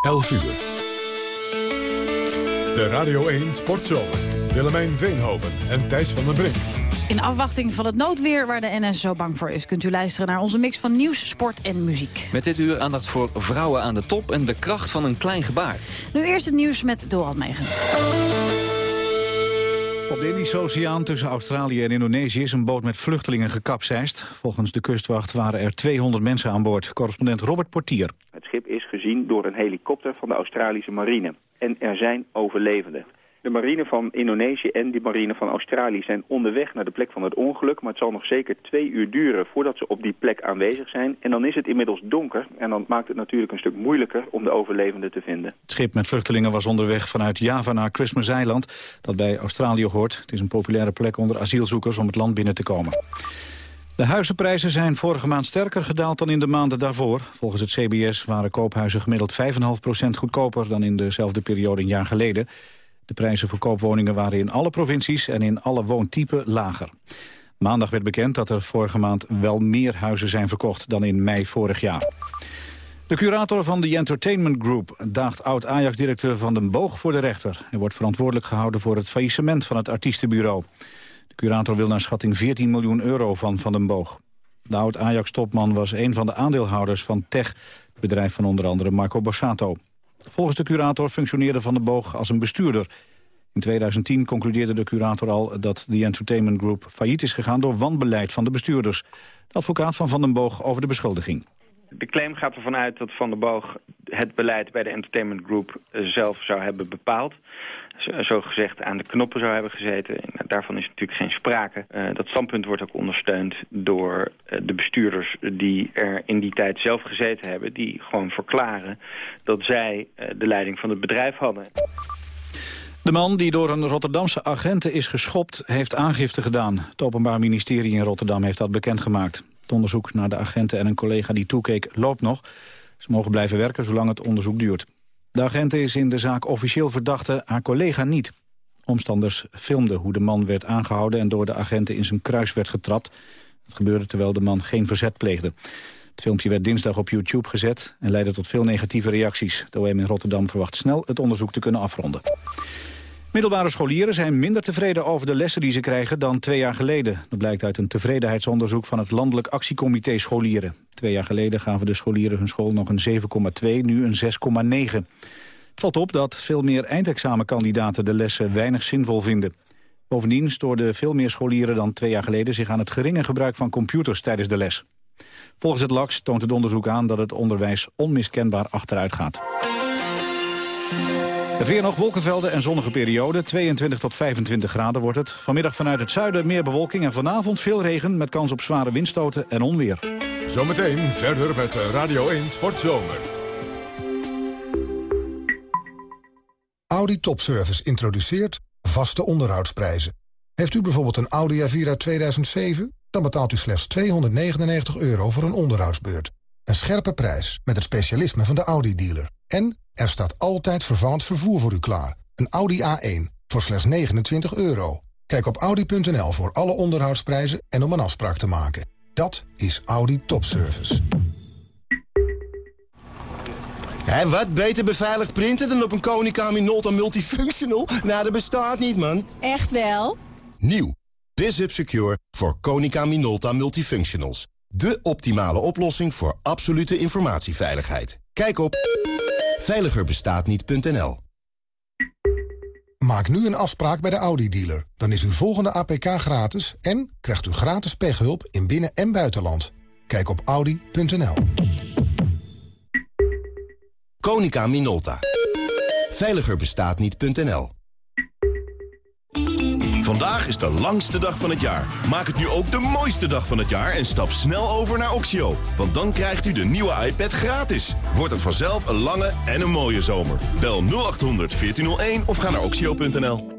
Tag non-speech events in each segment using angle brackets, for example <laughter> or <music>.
11 uur. De Radio 1 Sportzomer. Willemijn Veenhoven en Thijs van den Brink. In afwachting van het noodweer waar de NS zo bang voor is... kunt u luisteren naar onze mix van nieuws, sport en muziek. Met dit uur aandacht voor vrouwen aan de top en de kracht van een klein gebaar. Nu eerst het nieuws met Doran Megens. Op de Indische Oceaan tussen Australië en Indonesië is een boot met vluchtelingen gekapseist. Volgens de kustwacht waren er 200 mensen aan boord. Correspondent Robert Portier. Het schip is gezien door een helikopter van de Australische marine. En er zijn overlevenden. De marine van Indonesië en de marine van Australië zijn onderweg naar de plek van het ongeluk. Maar het zal nog zeker twee uur duren voordat ze op die plek aanwezig zijn. En dan is het inmiddels donker en dan maakt het natuurlijk een stuk moeilijker om de overlevenden te vinden. Het schip met vluchtelingen was onderweg vanuit Java naar Christmas Eiland, dat bij Australië hoort. Het is een populaire plek onder asielzoekers om het land binnen te komen. De huizenprijzen zijn vorige maand sterker gedaald dan in de maanden daarvoor. Volgens het CBS waren koophuizen gemiddeld 5,5% goedkoper dan in dezelfde periode een jaar geleden. De prijzen voor koopwoningen waren in alle provincies en in alle woontypen lager. Maandag werd bekend dat er vorige maand wel meer huizen zijn verkocht dan in mei vorig jaar. De curator van de Entertainment Group daagt oud-Ajax-directeur Van den Boog voor de rechter. Hij wordt verantwoordelijk gehouden voor het faillissement van het artiestenbureau. De curator wil naar schatting 14 miljoen euro van Van den Boog. De oud-Ajax-topman was een van de aandeelhouders van TEG, het bedrijf van onder andere Marco Borsato. Volgens de curator functioneerde Van den Boog als een bestuurder. In 2010 concludeerde de curator al dat de Entertainment Group failliet is gegaan door wanbeleid van de bestuurders. De advocaat van Van den Boog over de beschuldiging. De claim gaat ervan uit dat Van den Boog het beleid bij de Entertainment Group zelf zou hebben bepaald zo gezegd aan de knoppen zou hebben gezeten. Daarvan is natuurlijk geen sprake. Uh, dat standpunt wordt ook ondersteund door uh, de bestuurders die er in die tijd zelf gezeten hebben. Die gewoon verklaren dat zij uh, de leiding van het bedrijf hadden. De man die door een Rotterdamse agenten is geschopt heeft aangifte gedaan. Het Openbaar Ministerie in Rotterdam heeft dat bekendgemaakt. Het onderzoek naar de agenten en een collega die toekeek loopt nog. Ze mogen blijven werken zolang het onderzoek duurt. De agent is in de zaak officieel verdachte, haar collega niet. Omstanders filmden hoe de man werd aangehouden... en door de agenten in zijn kruis werd getrapt. Dat gebeurde terwijl de man geen verzet pleegde. Het filmpje werd dinsdag op YouTube gezet... en leidde tot veel negatieve reacties. De OM in Rotterdam verwacht snel het onderzoek te kunnen afronden. Middelbare scholieren zijn minder tevreden over de lessen die ze krijgen dan twee jaar geleden. Dat blijkt uit een tevredenheidsonderzoek van het Landelijk Actiecomité Scholieren. Twee jaar geleden gaven de scholieren hun school nog een 7,2, nu een 6,9. Het valt op dat veel meer eindexamenkandidaten de lessen weinig zinvol vinden. Bovendien stoorden veel meer scholieren dan twee jaar geleden zich aan het geringe gebruik van computers tijdens de les. Volgens het LAX toont het onderzoek aan dat het onderwijs onmiskenbaar achteruit gaat. Het weer nog wolkenvelden en zonnige periode. 22 tot 25 graden wordt het. Vanmiddag vanuit het zuiden meer bewolking en vanavond veel regen... met kans op zware windstoten en onweer. Zometeen verder met Radio 1 Sportzomer. Audi Topservice introduceert vaste onderhoudsprijzen. Heeft u bijvoorbeeld een Audi A4 uit 2007? Dan betaalt u slechts 299 euro voor een onderhoudsbeurt. Een scherpe prijs met het specialisme van de Audi-dealer. En er staat altijd vervallend vervoer voor u klaar. Een Audi A1 voor slechts 29 euro. Kijk op Audi.nl voor alle onderhoudsprijzen en om een afspraak te maken. Dat is Audi Topservice. Hé, wat beter beveiligd printen dan op een Konica Minolta Multifunctional? Nou, dat bestaat niet, man. Echt wel? Nieuw. BizHub Secure voor Konica Minolta Multifunctionals. De optimale oplossing voor absolute informatieveiligheid. Kijk op veiligerbestaatniet.nl Maak nu een afspraak bij de Audi-dealer. Dan is uw volgende APK gratis en krijgt u gratis pechhulp in binnen- en buitenland. Kijk op audi.nl. Konica Minolta. Veiligerbestaatniet.nl Vandaag is de langste dag van het jaar. Maak het nu ook de mooiste dag van het jaar en stap snel over naar Oxio. Want dan krijgt u de nieuwe iPad gratis. Wordt het vanzelf een lange en een mooie zomer. Bel 0800 1401 of ga naar oxio.nl.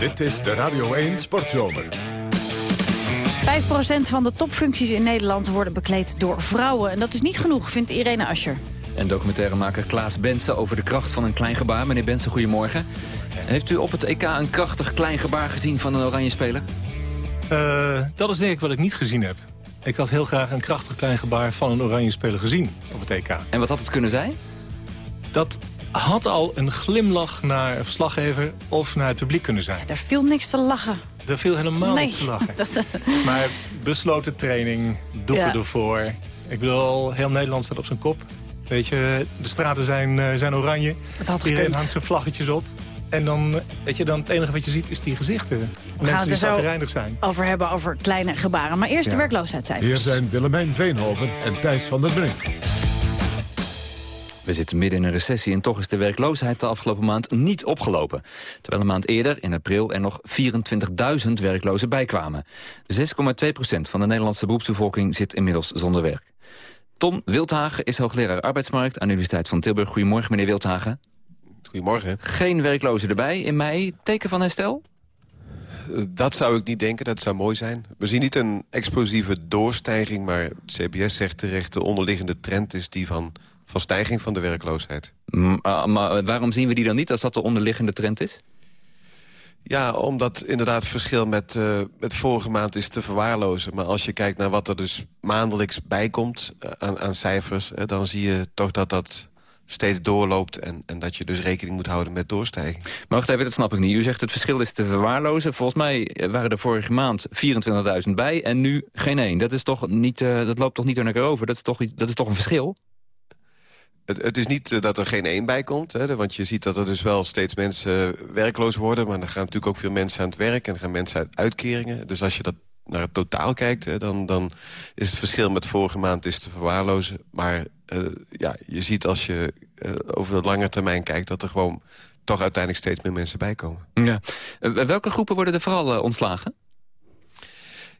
Dit is de Radio 1 Sportzomer. 5% van de topfuncties in Nederland worden bekleed door vrouwen. En dat is niet genoeg, vindt Irene Ascher. En documentairemaker Klaas Bensen over de kracht van een klein gebaar. Meneer Bensen, goedemorgen. Heeft u op het EK een krachtig klein gebaar gezien van een oranje speler? Uh, dat is denk ik wat ik niet gezien heb. Ik had heel graag een krachtig klein gebaar van een oranje speler gezien op het EK. En wat had het kunnen zijn? Dat had al een glimlach naar een verslaggever of naar het publiek kunnen zijn. Er viel niks te lachen. Er viel helemaal Nee. niks te lachen. <laughs> Dat, Maar besloten training, doeken Ja. ervoor. Ik bedoel, heel Nederland staat op zijn kop. Weet je, de straten zijn, eh, zijn oranje. Het had Iedereen hangt zijn vlaggetjes op. En dan, weet je, dan het enige wat je ziet is die gezichten. Mensen er die zo zagrijnig zijn. over hebben over kleine gebaren. Maar eerst de Ja. werkloosheidscijfers. Hier zijn Willemijn Veenhoven en Thijs van der Brink. We zitten midden in een recessie en toch is de werkloosheid de afgelopen maand niet opgelopen. Terwijl een maand eerder, in april, er nog 24.000 werklozen bijkwamen. 6,2 procent van de Nederlandse beroepsbevolking zit inmiddels zonder werk. Ton Wildhagen is hoogleraar arbeidsmarkt aan de Universiteit van Tilburg. Goedemorgen, meneer Wildhagen. Goedemorgen. Geen werklozen erbij in mei. Teken van herstel? Dat zou ik niet denken, dat zou mooi zijn. We zien niet een explosieve doorstijging, maar het CBS zegt terecht... de onderliggende trend is die van, van stijging van de werkloosheid. M- ah, maar waarom zien we die dan niet als dat de onderliggende trend is? Ja, omdat inderdaad het verschil met, met vorige maand is te verwaarlozen. Maar als je kijkt naar wat er dus maandelijks bijkomt eh, aan, aan cijfers... dan zie je toch dat dat steeds doorloopt... En, en dat je dus rekening moet houden met doorstijging. Maar wacht even, dat snap ik niet. U zegt het verschil is te verwaarlozen. Volgens mij eh, waren er vorige maand 24.000 bij en nu geen één. Dat, is toch niet, dat loopt toch niet door elkaar over? Dat is toch, dat is toch een verschil? Het, is niet eh, dat er geen één bij komt. Hè, want je ziet dat er dus wel steeds mensen eh, werkloos worden. Maar dan gaan natuurlijk ook veel mensen aan het werk. En gaan mensen uit uitkeringen. Dus als je dat naar het totaal kijkt... Hè, dan, dan is het verschil met vorige maand is te verwaarlozen. Maar eh, ja, je ziet als je over de lange termijn kijkt... dat er gewoon toch uiteindelijk steeds meer mensen bij komen. Ja. Welke groepen worden er vooral ontslagen?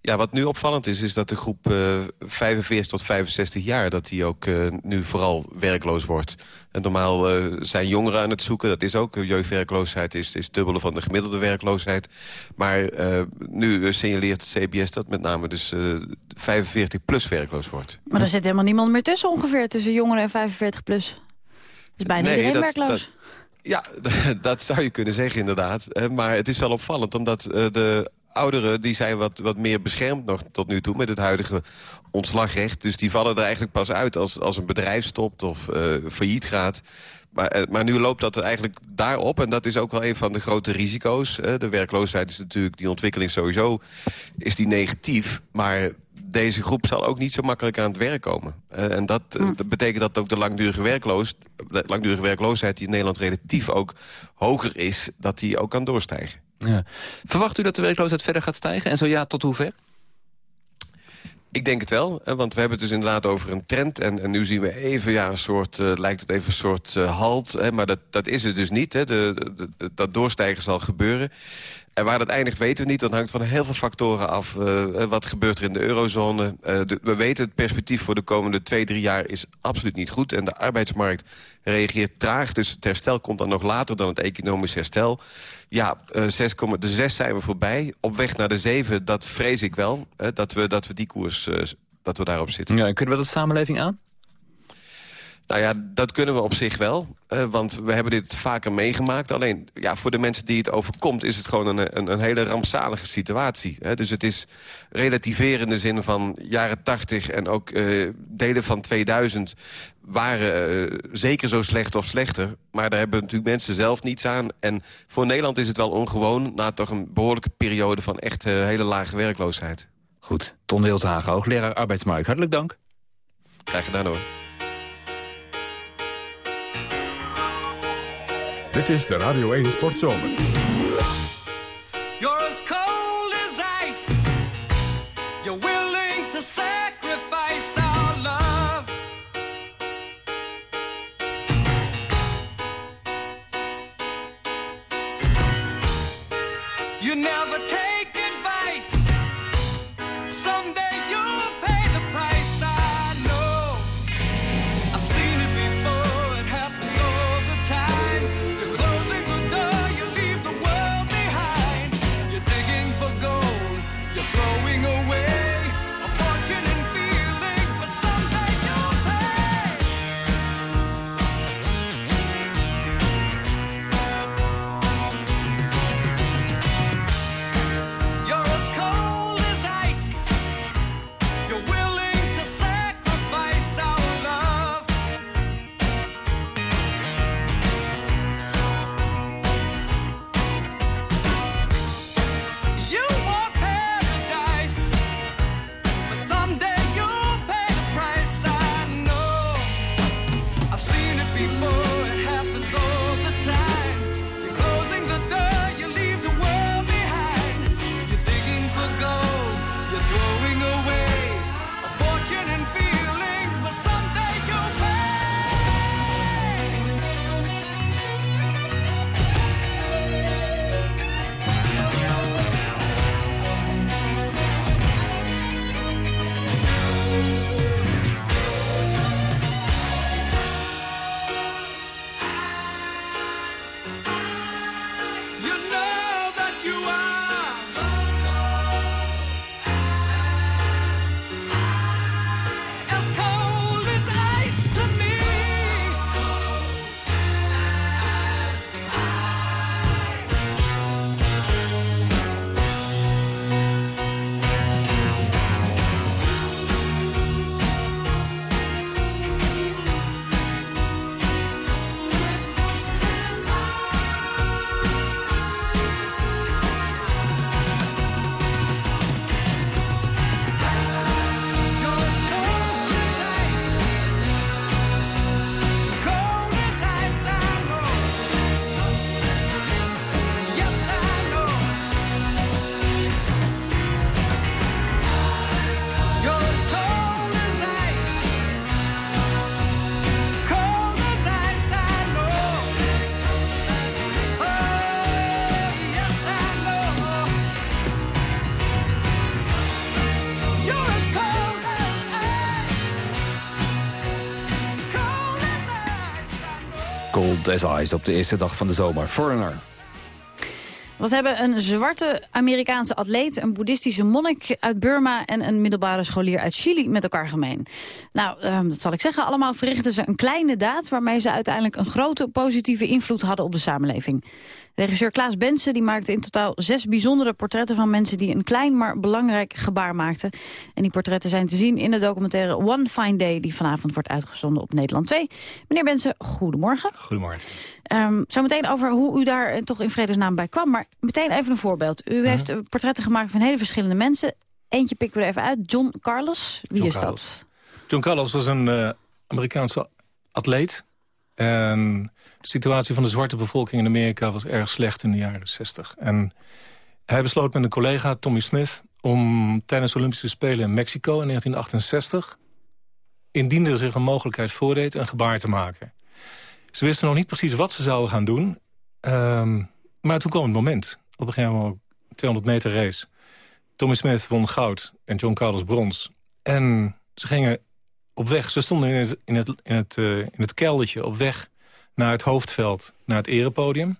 Ja, wat nu opvallend is, is dat de groep eh 45 tot 65 jaar... dat die ook eh, nu vooral werkloos wordt. En normaal eh, zijn jongeren aan het zoeken. Dat is ook, jeugdwerkloosheid is, is dubbele van de gemiddelde werkloosheid. Maar nu signaleert het CBS dat met name dus eh 45 plus werkloos wordt. Maar er zit helemaal niemand meer tussen ongeveer. Tussen jongeren en 45 plus. Dus bijna iedereen dat- werkloos. dat- ja, <laughs> dat zou je kunnen zeggen inderdaad. Maar het is wel opvallend, omdat de ouderen... die zijn wat, wat meer beschermd nog tot nu toe met het huidige ontslagrecht. Dus die vallen er eigenlijk pas uit als, als een bedrijf stopt of eh, failliet gaat. Maar, eh, maar nu loopt dat eigenlijk daarop. En dat is ook wel een van de grote risico's. De werkloosheid is natuurlijk, die ontwikkeling sowieso, is die negatief. Maar deze groep zal ook niet zo makkelijk aan het werk komen. Eh, en dat, eh, dat betekent dat ook de langdurige, werkloos, de langdurige werkloosheid... die in Nederland relatief ook hoger is, dat die ook kan doorstijgen. Ja. Verwacht u dat de werkloosheid verder gaat stijgen? En zo ja, tot hoever? Ik denk het wel, want we hebben het dus inderdaad over een trend. En, en nu zien we even, ja, een soort, eh, lijkt het even een soort eh, halt. Hè, maar dat, dat is het dus niet. Hè. De- dat doorstijgen zal gebeuren. En waar dat eindigt weten we niet. Dat hangt van heel veel factoren af. eh, wat gebeurt er in de eurozone? Eh, we weten het perspectief voor de komende twee, drie jaar is absoluut niet goed. En de arbeidsmarkt reageert traag. Dus het herstel komt dan nog later dan het economisch herstel. Ja, eh, 6, de 6 zijn we voorbij. Op weg naar de 7, dat vrees ik wel. dat, we, dat we die koers, eh, dat we daarop zitten. Ja, kunnen we dat samenleving aan? Nou ja, dat kunnen we op zich wel. eh, want we hebben dit vaker meegemaakt. Alleen ja, voor de mensen die het overkomt... is het gewoon een, een, een hele rampzalige situatie. Hè. Dus het is relativeren in de zin van jaren 80 en ook eh, delen van 2000 waren eh, zeker zo slecht of slechter. Maar daar hebben natuurlijk mensen zelf niets aan. En voor Nederland is het wel ongewoon... na toch een behoorlijke periode van echt hele lage werkloosheid. Goed, Ton Wildhagen, hoogleraar arbeidsmarkt. Hartelijk dank. Graag gedaan hoor. Dit is de Radio 1 Sportzomer. You're as cold as ice. You're willing to sacrifice our love. You never take as op de eerste dag van de zomer. Foreigner. Wat hebben een zwarte Amerikaanse atleet, een boeddhistische monnik uit Burma... en een middelbare scholier uit Chili met elkaar gemeen? Nou, ehm, dat zal ik zeggen, allemaal verrichten ze een kleine daad... waarmee ze uiteindelijk een grote positieve invloed hadden op de samenleving. Regisseur Klaas Bensen die maakte in totaal zes bijzondere portretten van mensen... die een klein maar belangrijk gebaar maakten. En die portretten zijn te zien in de documentaire One Fine Day... die vanavond wordt uitgezonden op Nederland 2. Meneer Bensen, goedemorgen. Goedemorgen. Um, Zometeen over hoe u daar eh, toch in vredesnaam bij kwam. Maar meteen even een voorbeeld. U heeft eh, portretten gemaakt van hele verschillende mensen. Eentje pikken we er even uit. John Carlos. Wie John is Carlos. dat? John Carlos was een eh, Amerikaanse atleet. En de situatie van de zwarte bevolking in Amerika was erg slecht in de jaren 60. En hij besloot met een collega, Tommy Smith... om tijdens de Olympische Spelen in Mexico in 1968... indien er zich een mogelijkheid voordeed, een gebaar te maken. Ze wisten nog niet precies wat ze zouden gaan doen. Ehm, maar toen kwam het moment. Op een gegeven moment 200 meter race. Tommy Smith won goud en John Carlos brons. En ze gingen op weg. Ze stonden in het, in het, in het, eh, in het keldertje op weg naar het hoofdveld, naar het erepodium.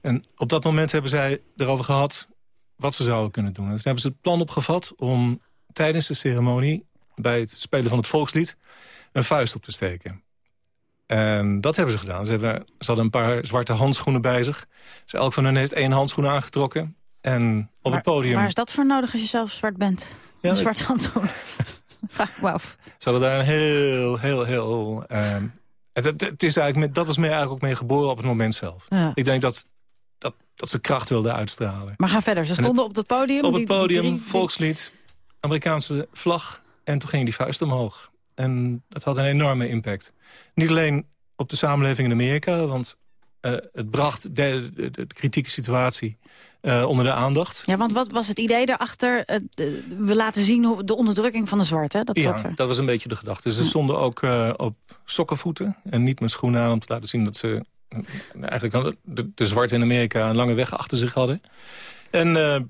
En op dat moment hebben zij erover gehad wat ze zouden kunnen doen. En toen hebben ze het plan opgevat om tijdens de ceremonie... bij het spelen van het volkslied een vuist op te steken. En dat hebben ze gedaan. Ze, hebben, ze hadden een paar zwarte handschoenen bij zich. Dus elk van hen heeft één handschoen aangetrokken. En op het podium... Waar is dat voor nodig als je zelf zwart bent? Ja, een ik- zwart handschoen. <laughs> Vraag me af. Ze hadden daar een heel, heel, heel... ehm, het, het, het is eigenlijk met, dat was mee eigenlijk ook mee geboren op het moment zelf. Ja. Ik denk dat, dat, dat ze kracht wilden uitstralen. Maar ga verder. Ze En stonden op het podium. Op het podium, die- volkslied, Amerikaanse vlag. En toen ging die vuist omhoog. En dat had een enorme impact. Niet alleen op de samenleving in Amerika, want eh, het bracht de, de, de kritieke situatie eh, onder de aandacht. Ja, want wat was het idee daarachter? Eh, we laten zien hoe, de onderdrukking van de zwarte. Dat Ja, er. dat was een beetje de gedachte. Ze stonden ook eh, op sokkenvoeten en niet met schoenen aan... om te laten zien dat ze eh, eigenlijk de, de zwarte in Amerika... een lange weg achter zich hadden. En eh,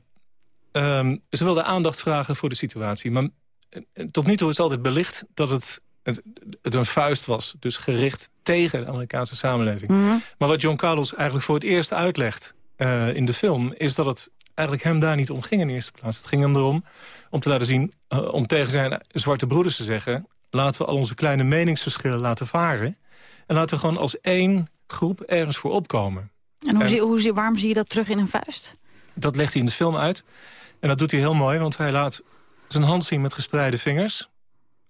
ehm, ze wilden aandacht vragen voor de situatie. Maar eh, tot nu toe is altijd belicht dat het, het, het een vuist was. Dus gericht tegen de Amerikaanse samenleving. Mhm. Maar wat John Carlos eigenlijk voor het eerst uitlegt eh, in de film... is dat het eigenlijk hem daar niet om ging in de eerste plaats. Het ging hem erom om te laten zien, eh, om tegen zijn zwarte broeders te zeggen... laten we al onze kleine meningsverschillen laten varen... en laten we gewoon als één groep ergens voor opkomen. En hoe En- zie, hoe zie, waarom zie je dat terug in een vuist? Dat legt hij in de film uit. En dat doet hij heel mooi, want hij laat zijn hand zien met gespreide vingers.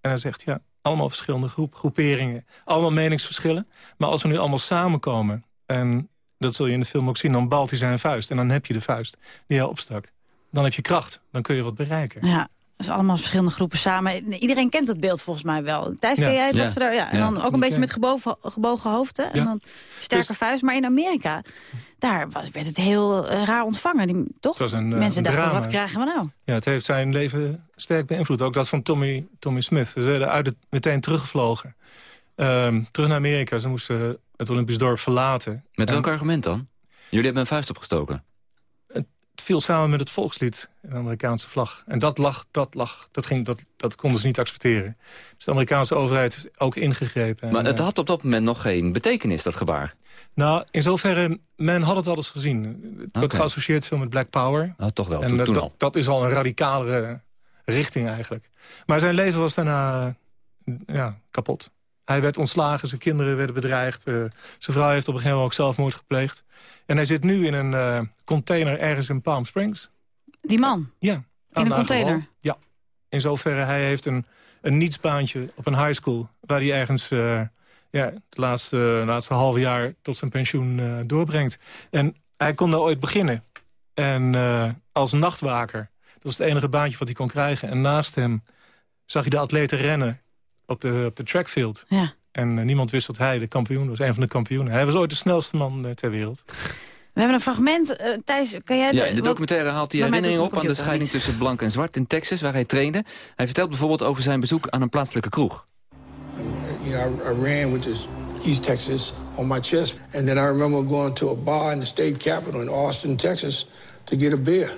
En hij zegt, ja, allemaal verschillende groep, groeperingen. Allemaal meningsverschillen. Maar als we nu allemaal samenkomen... en dat zul je in de film ook zien, dan balt hij zijn vuist. En dan heb je de vuist die hij opstak. Dan heb je kracht, dan kun je wat bereiken. Ja, dus allemaal verschillende groepen samen. Iedereen kent dat beeld volgens mij wel. Thijs, Ja. ken jij? Ja. Dat ze daar, ja. En Ja. dan ook is een beetje met gebogen, gebogen hoofd. Hè? En Ja. dan sterke Dus- vuist. Maar in Amerika, daar was, werd het heel eh, raar ontvangen. Die, toch? Het was een, eh, Mensen een dachten, drama. wat krijgen we nou? Ja, het heeft zijn leven sterk beïnvloed. Ook dat van Tommy, Tommy Smith. Ze werden uit het, meteen teruggevlogen. Ehm, terug naar Amerika. Ze moesten het Olympisch dorp verlaten. Met En welk argument dan? Jullie hebben een vuist opgestoken. Het viel samen met het volkslied, de Amerikaanse vlag. En dat lag, dat lag, dat, ging, dat, dat konden ze niet accepteren. Dus de Amerikaanse overheid heeft ook ingegrepen. Maar En, het eh, had op dat moment nog geen betekenis, dat gebaar. Nou, in zoverre, men had het al eens gezien. Het geassocieerd veel met Black Power. Nou, toch wel, En toen, dat, toen dat, al. dat is al een radicalere richting eigenlijk. Maar zijn leven was daarna eh, ja, kapot. Hij werd ontslagen, zijn kinderen werden bedreigd. eh, zijn vrouw heeft op een gegeven moment ook zelfmoord gepleegd. En hij zit nu in een eh, container ergens in Palm Springs. Die man? Ja. In een container? Ja. In zoverre, hij heeft een, een nietsbaantje op een high school... waar hij ergens eh, ja, de laatste, laatste halve jaar tot zijn pensioen doorbrengt. En hij kon daar ooit beginnen. En als nachtwaker. Dat was het enige baantje wat hij kon krijgen. En naast hem zag je de atleten rennen op de, op de trackfield. Ja. En eh, niemand wist dat hij de kampioen was, een van de kampioenen. Hij was ooit de snelste man eh, ter wereld. We hebben een fragment. eh, Thijs, kan jij... Ja, in de documentaire haalt hij doet op aan de scheiding tussen blank en zwart in Texas, waar hij trainde. Hij vertelt bijvoorbeeld over zijn bezoek aan een plaatselijke kroeg. You know, I, I ran with this East Texas on my chest. And then I remember going to a bar in the state capital in Austin, Texas, to get a beer.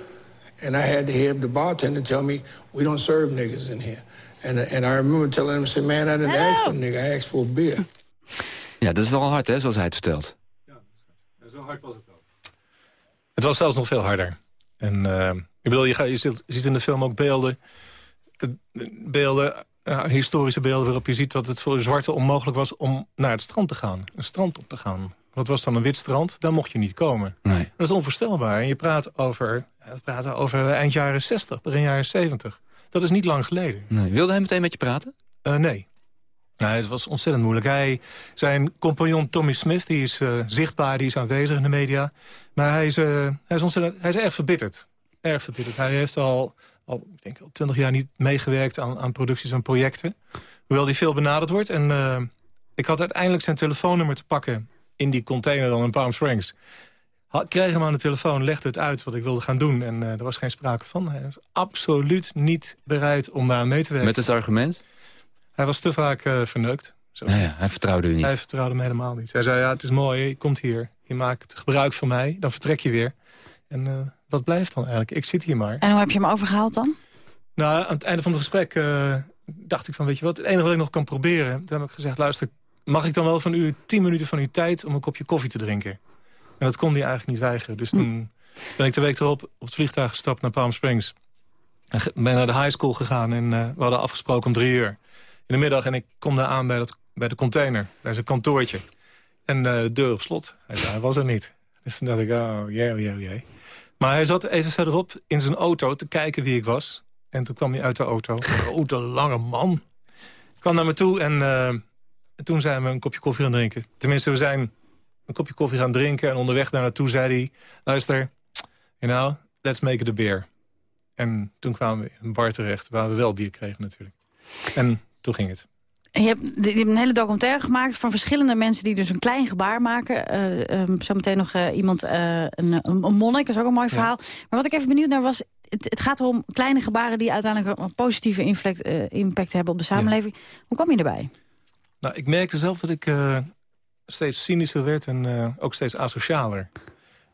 And I had to hear the bartender tell me, we don't serve niggas in here. And, and I remember telling him, I said, man, I didn't ask for a nigga, I asked for a beer. Ja, dat is nogal hard, hè, zoals hij het vertelt. Zo hard was het wel. Het was zelfs nog veel harder. En eh, ik bedoel, je, gaat, je, ziet, je ziet in de film ook beelden, eh, beelden eh, historische beelden waarop je ziet dat het voor de zwarte onmogelijk was om naar het strand te gaan. Een strand op te gaan. Wat was dan een wit strand? Daar mocht je niet komen. Nee. Dat is onvoorstelbaar. En je praat over, we praten over eind jaren 60, begin jaren 70. Dat is niet lang geleden. Nee. Wilde hij meteen met je praten? Eh, nee. Nou, het was ontzettend moeilijk. Hij, zijn compagnon Tommy Smith die is eh, zichtbaar, die is aanwezig in de media. Maar hij is, eh, hij is, ontzettend, hij is erg verbitterd. Erg verbitterd. Hij heeft al, al, ik denk al twintig jaar niet meegewerkt aan, aan producties en projecten. Hoewel hij veel benaderd wordt. En ik had uiteindelijk zijn telefoonnummer te pakken in die container dan in Palm Springs. Kreeg hem aan de telefoon, legde het uit wat ik wilde gaan doen. En eh, er was geen sprake van. Hij was absoluut niet bereid om daar aan mee te werken. Met het argument? Hij was te vaak eh, verneukt. Zo. Ja, ja, hij vertrouwde u niet. Hij vertrouwde me helemaal niet. Hij zei, ja, het is mooi, je komt hier. Je maakt gebruik van mij, dan vertrek je weer. En eh, wat blijft dan eigenlijk? Ik zit hier maar. En hoe heb je hem overgehaald dan? Nou, aan het einde van het gesprek eh, dacht ik van, weet je wat... het enige wat ik nog kan proberen... toen heb ik gezegd, luister, mag ik dan wel van u tien minuten van uw tijd... om een kopje koffie te drinken? En dat kon hij eigenlijk niet weigeren. Dus toen ben ik de week erop op het vliegtuig gestapt naar Palm Springs. En ben naar de high school gegaan en eh, we hadden afgesproken om drie uur. In de middag en ik kom daar aan bij, dat, bij de container, bij zijn kantoortje. En eh, de deur op slot. Hij, hij was er niet. Dus toen dacht ik, oh jee, oh jee, oh jee. Maar hij zat even verderop in zijn auto te kijken wie ik was. En toen kwam hij uit de auto. Grote, lange man. kwam naar me toe en, eh, en toen zijn we een kopje koffie gaan drinken. Tenminste, we zijn een kopje koffie gaan drinken. En onderweg daar naartoe zei hij... Luister, you know, let's make it a beer. En toen kwamen we in een bar terecht waar we wel bier kregen natuurlijk. En toen ging het. Je hebt, je hebt een hele documentaire gemaakt van verschillende mensen die dus een klein gebaar maken. Eh ehm, zometeen nog eh, iemand, eh, een, een, monnik, dat is ook een mooi verhaal. Maar wat ik even benieuwd naar was, het, het gaat erom kleine gebaren die uiteindelijk een positieve impact, eh, impact hebben op de samenleving. Hoe kwam je erbij? Nou, ik merkte zelf dat ik steeds cynischer werd en eh, ook steeds asocialer.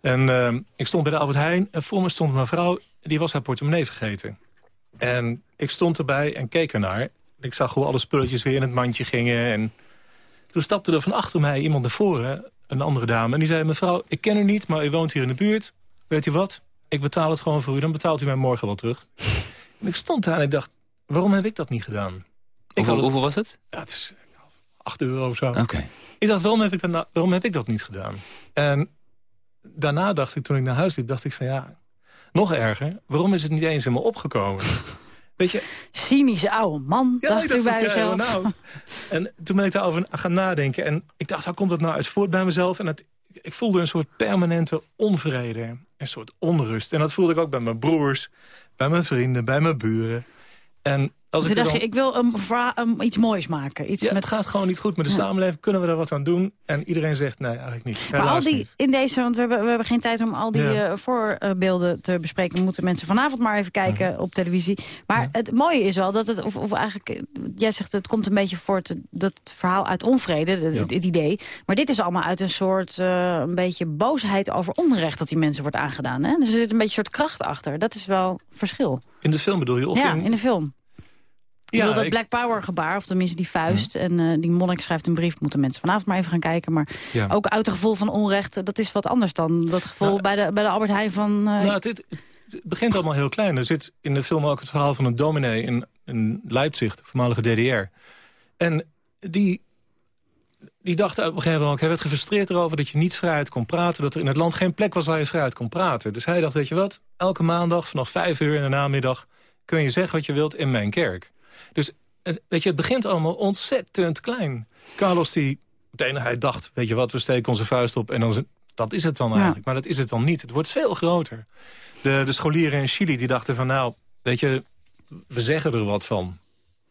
En eh, ik stond bij de Albert Heijn en voor me stond een mevrouw... die was haar portemonnee vergeten. En ik stond erbij en keek ernaar. Ik zag hoe alle spulletjes weer in het mandje gingen. En toen stapte er van achter mij iemand naar voren, een andere dame. En die zei, mevrouw, ik ken u niet, maar u woont hier in de buurt. Weet u wat? Ik betaal het gewoon voor u, dan betaalt u mij morgen wel terug. en ik stond daar en ik dacht, waarom heb ik dat niet gedaan? Ik Hoeveel, het- hoeveel was het? Ja, het is 8 euro of zo. Oké. Ik dacht, waarom heb ik, dat nou- waarom heb ik dat niet gedaan? En daarna dacht ik, toen ik naar huis liep, dacht ik van ja, nog erger. Waarom is het niet eens in me opgekomen? <laughs> Weet je, Cynische oude man, ja, dacht ik u bij nou. En toen ben ik daarover gaan nadenken. En ik dacht, waar komt dat nou uit voort bij mezelf? En het, ik voelde een soort permanente onvrede. Een soort onrust. En dat voelde ik ook bij mijn broers, bij mijn vrienden, bij mijn buren. En als Toen dacht dan- je, ik wil een iets moois maken. Iets ja, met het gaat gewoon niet goed met de Ja. samenleving. Kunnen we daar wat aan doen? En iedereen zegt, nee, eigenlijk niet. Maar al die niet. in deze, want we hebben, we hebben geen tijd om al die Ja. eh, voorbeelden te bespreken. Moeten mensen vanavond maar even kijken Mhm. op televisie. Maar het mooie is wel dat het, of, of eigenlijk, eh, jij zegt het komt een beetje voort, dat verhaal uit onvrede, het, idee. Maar dit is allemaal uit een soort, eh, een beetje boosheid over onrecht dat die mensen wordt aangedaan. Hè? Dus er zit een beetje een soort kracht achter. Dat is wel verschil. In de film bedoel je? Of ja, in... in de film. Ja, bedoel, dat ik- Black Power gebaar, of tenminste die vuist. En eh, die monnik schrijft een brief, moeten mensen vanavond maar even gaan kijken. Maar Ja. ook uit het gevoel van onrecht, dat is wat anders dan dat gevoel Nou, bij, de, bij de Albert Heijn van... eh, Nou, het, begint allemaal heel klein. Er zit in de film ook het verhaal van een dominee in, in Leipzig, de voormalige DDR. En die, die dacht op een gegeven moment ook... hij werd gefrustreerd erover dat je niet vrijheid kon praten... dat er in het land geen plek was waar je vrijheid kon praten. Dus hij dacht, weet je wat, elke maandag vanaf vijf uur in de namiddag... kun je zeggen wat je wilt in mijn kerk. Dus het- weet je, het begint allemaal ontzettend klein. Carlos die, meteen hij dacht, weet je wat, we steken onze vuist op... en dan, dat is het dan eigenlijk. Maar dat is het dan niet. Het wordt veel groter. De, de scholieren in Chili die dachten van, nou, weet je, we zeggen er wat van.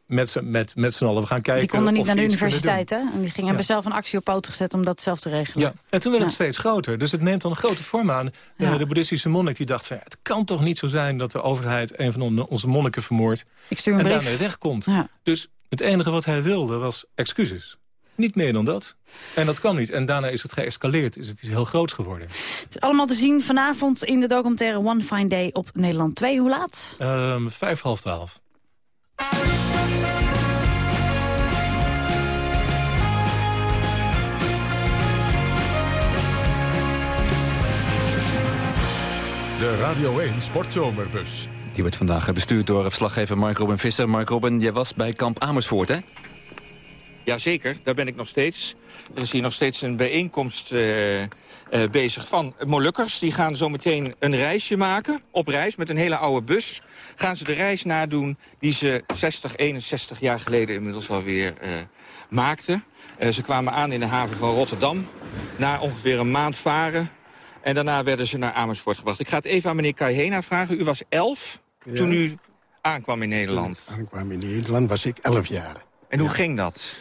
Met z'n met, met allen, we gaan kijken die konden niet naar de universiteit, hè? En die gingen Ja. hebben zelf een actie op poten gezet om dat zelf te regelen. Ja, en toen werd het steeds groter. Dus het neemt dan een grote vorm aan. Ja. De boeddhistische monnik die dacht van... het kan toch niet zo zijn dat de overheid een van on- onze monniken vermoordt... Ik stuur een en brief. daarmee wegkomt. Dus het enige wat hij wilde was excuses. Niet meer dan dat. En dat kwam niet. En daarna is het geëscaleerd. Is het iets heel groots geworden. Het is allemaal te zien vanavond in de documentaire One Fine Day op Nederland 2. Hoe laat? Ehm vijf, half twaalf. De Radio 1 Sportzomerbus. Die wordt vandaag eh, bestuurd door eh, verslaggever Mark Robin Visser. Mark Robin, jij was bij kamp Amersfoort, hè? Jazeker, daar ben ik nog steeds. Er is hier nog steeds een bijeenkomst... Eh, bezig van Molukkers. Die gaan zo meteen een reisje maken, op reis, met een hele oude bus. Gaan ze de reis nadoen die ze 60, 61 jaar geleden inmiddels alweer uh, maakten. Eh, ze kwamen aan in de haven van Rotterdam. Na ongeveer een maand varen. En daarna werden ze naar Amersfoort gebracht. Ik ga het even aan meneer Kaihena vragen. U was elf Ja. toen u aankwam in Nederland. Toen aankwam in Nederland was ik elf jaar. En hoe ging dat?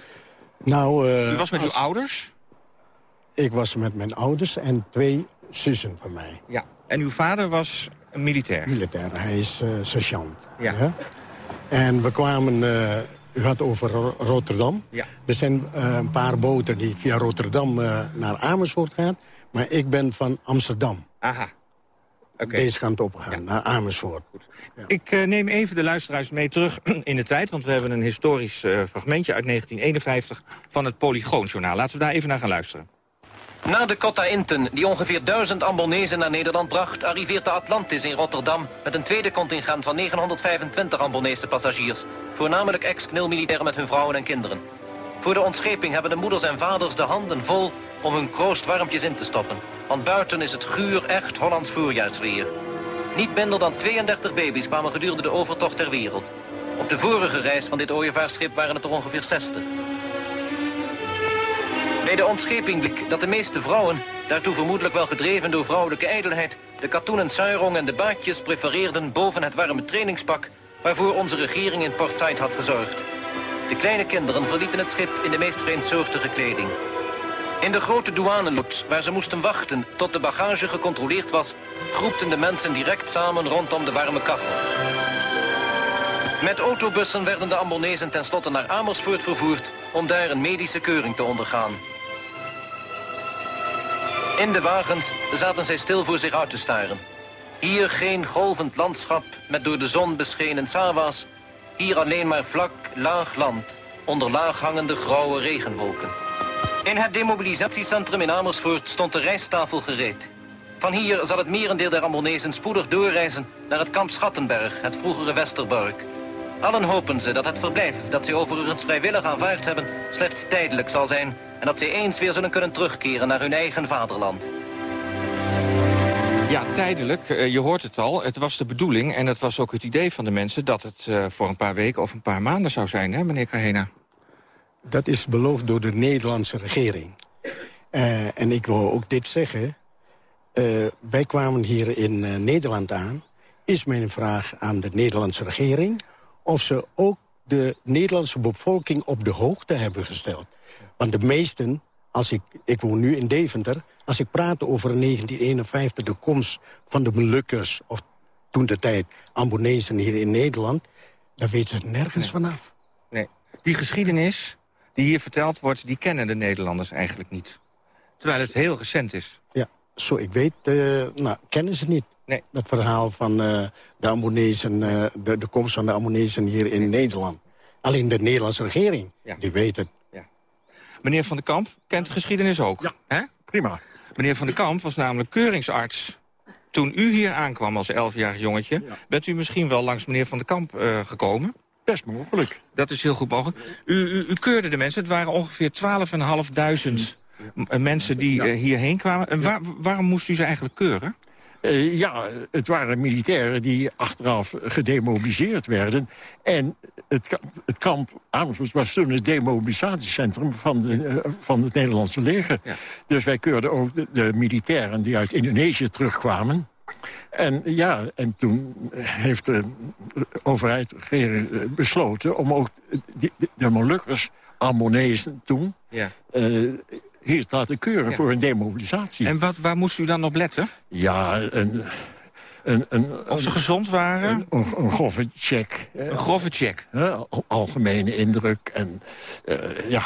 Nou, eh, U was met uw ouders? Ik was met mijn ouders en twee zussen van mij. Ja. En uw vader was een militair? Militair, hij is eh, sergeant. Ja. En we kwamen, eh, u had over Ro- Rotterdam. Ja. Er zijn eh, een paar boten die via Rotterdam naar Amersfoort gaan. Maar ik ben van Amsterdam. Aha. Oké. Deze kant op gegaan, naar Amersfoort. Ik eh, neem even de luisteraars mee terug <clears throat> in de tijd... want we hebben een historisch fragmentje uit 1951 van het Polygoonjournaal. Laten we daar even naar gaan luisteren. Na de Cotta Inten, die ongeveer 1000 Ambonezen naar Nederland bracht... arriveert de Atlantis in Rotterdam met een tweede contingent van 925 Ambonese passagiers. Voornamelijk ex-knilmilitairen met hun vrouwen en kinderen. Voor de ontscheping hebben de moeders en vaders de handen vol om hun kroost warmpjes in te stoppen. Want buiten is het guur echt Hollands voorjaarsweer. Niet minder dan 32 baby's kwamen gedurende de overtocht ter wereld. Op de vorige reis van dit ooievaarsschip waren het er ongeveer 60. Bij de ontscheping bleek dat de meeste vrouwen, daartoe vermoedelijk wel gedreven door vrouwelijke ijdelheid, de katoenen suirong en de baadjes prefereerden boven het warme trainingspak waarvoor onze regering in Port Said had gezorgd. De kleine kinderen verlieten het schip in de meest vreemdsoortige kleding. In de grote douaneloot, waar ze moesten wachten tot de bagage gecontroleerd was, groepten de mensen direct samen rondom de warme kachel. Met autobussen werden de Ambonezen tenslotte naar Amersfoort vervoerd om daar een medische keuring te ondergaan. In de wagens zaten zij stil voor zich uit te staren. Hier geen golvend landschap met door de zon beschenen sawa's. Hier alleen maar vlak, laag land, onder laag hangende grauwe regenwolken. In het demobilisatiecentrum in Amersfoort stond de rijsttafel gereed. Van hier zal het merendeel der Ambonezen spoedig doorreizen naar het kamp Schattenberg, het vroegere Westerbork. Allen hopen ze dat het verblijf dat zij overigens vrijwillig aanvaard hebben slechts tijdelijk zal zijn en dat zij eens weer zullen kunnen terugkeren naar hun eigen vaderland. Ja, tijdelijk. Eh, je hoort het al. Het was de bedoeling en het was ook het idee van de mensen... dat het eh, voor een paar weken of een paar maanden zou zijn, hè, meneer Kahena? Dat is beloofd door de Nederlandse regering. Eh, en ik wil ook dit zeggen. Eh, wij kwamen hier in eh, Nederland aan. Is mijn vraag aan de Nederlandse regering... of ze ook de Nederlandse bevolking op de hoogte hebben gesteld. Want de meesten, als ik, ik woon nu in Deventer... als ik praat over 1951, de komst van de Molukkers... of toen de tijd Ambonezen hier in Nederland... daar weten ze nergens vanaf. Nee. Die geschiedenis die hier verteld wordt, die kennen de Nederlanders eigenlijk niet. Terwijl het heel recent is. Ja, zo ik weet, eh, nou, kennen ze niet. Nee. Dat verhaal van eh, de Ambonezen, eh, de, de komst van de Ambonezen hier in Nederland. Alleen de Nederlandse regering, die weet het. Meneer Van den Kamp kent de geschiedenis ook. Ja, prima. Meneer Van den Kamp was namelijk keuringsarts. Toen u hier aankwam als elfjarig jongetje... bent u misschien wel langs meneer Van den Kamp eh, gekomen? Best mogelijk. Dat is heel goed mogelijk. U, u, u keurde de mensen. Het waren ongeveer 12.500 m- mensen die eh, hierheen kwamen. En waar- waarom moest u ze eigenlijk keuren? Eh, ja, het waren militairen die achteraf gedemobiliseerd werden. En het, ka- het kamp Amersfoort was toen het demobilisatiecentrum van, de, eh, van het Nederlandse leger. Dus wij keurden ook de, de militairen die uit Indonesië terugkwamen. En ja, en toen heeft de overheid regering, besloten om ook de, de, de Molukkers, Ammonezen toen, Ja. eh, hier te laten keuren Ja. voor een demobilisatie. En wat, waar moest u dan op letten? Ja, een... een, een Of ze gezond waren? Een, een, een grove check. Een grove check? algemene indruk. En, eh, ja,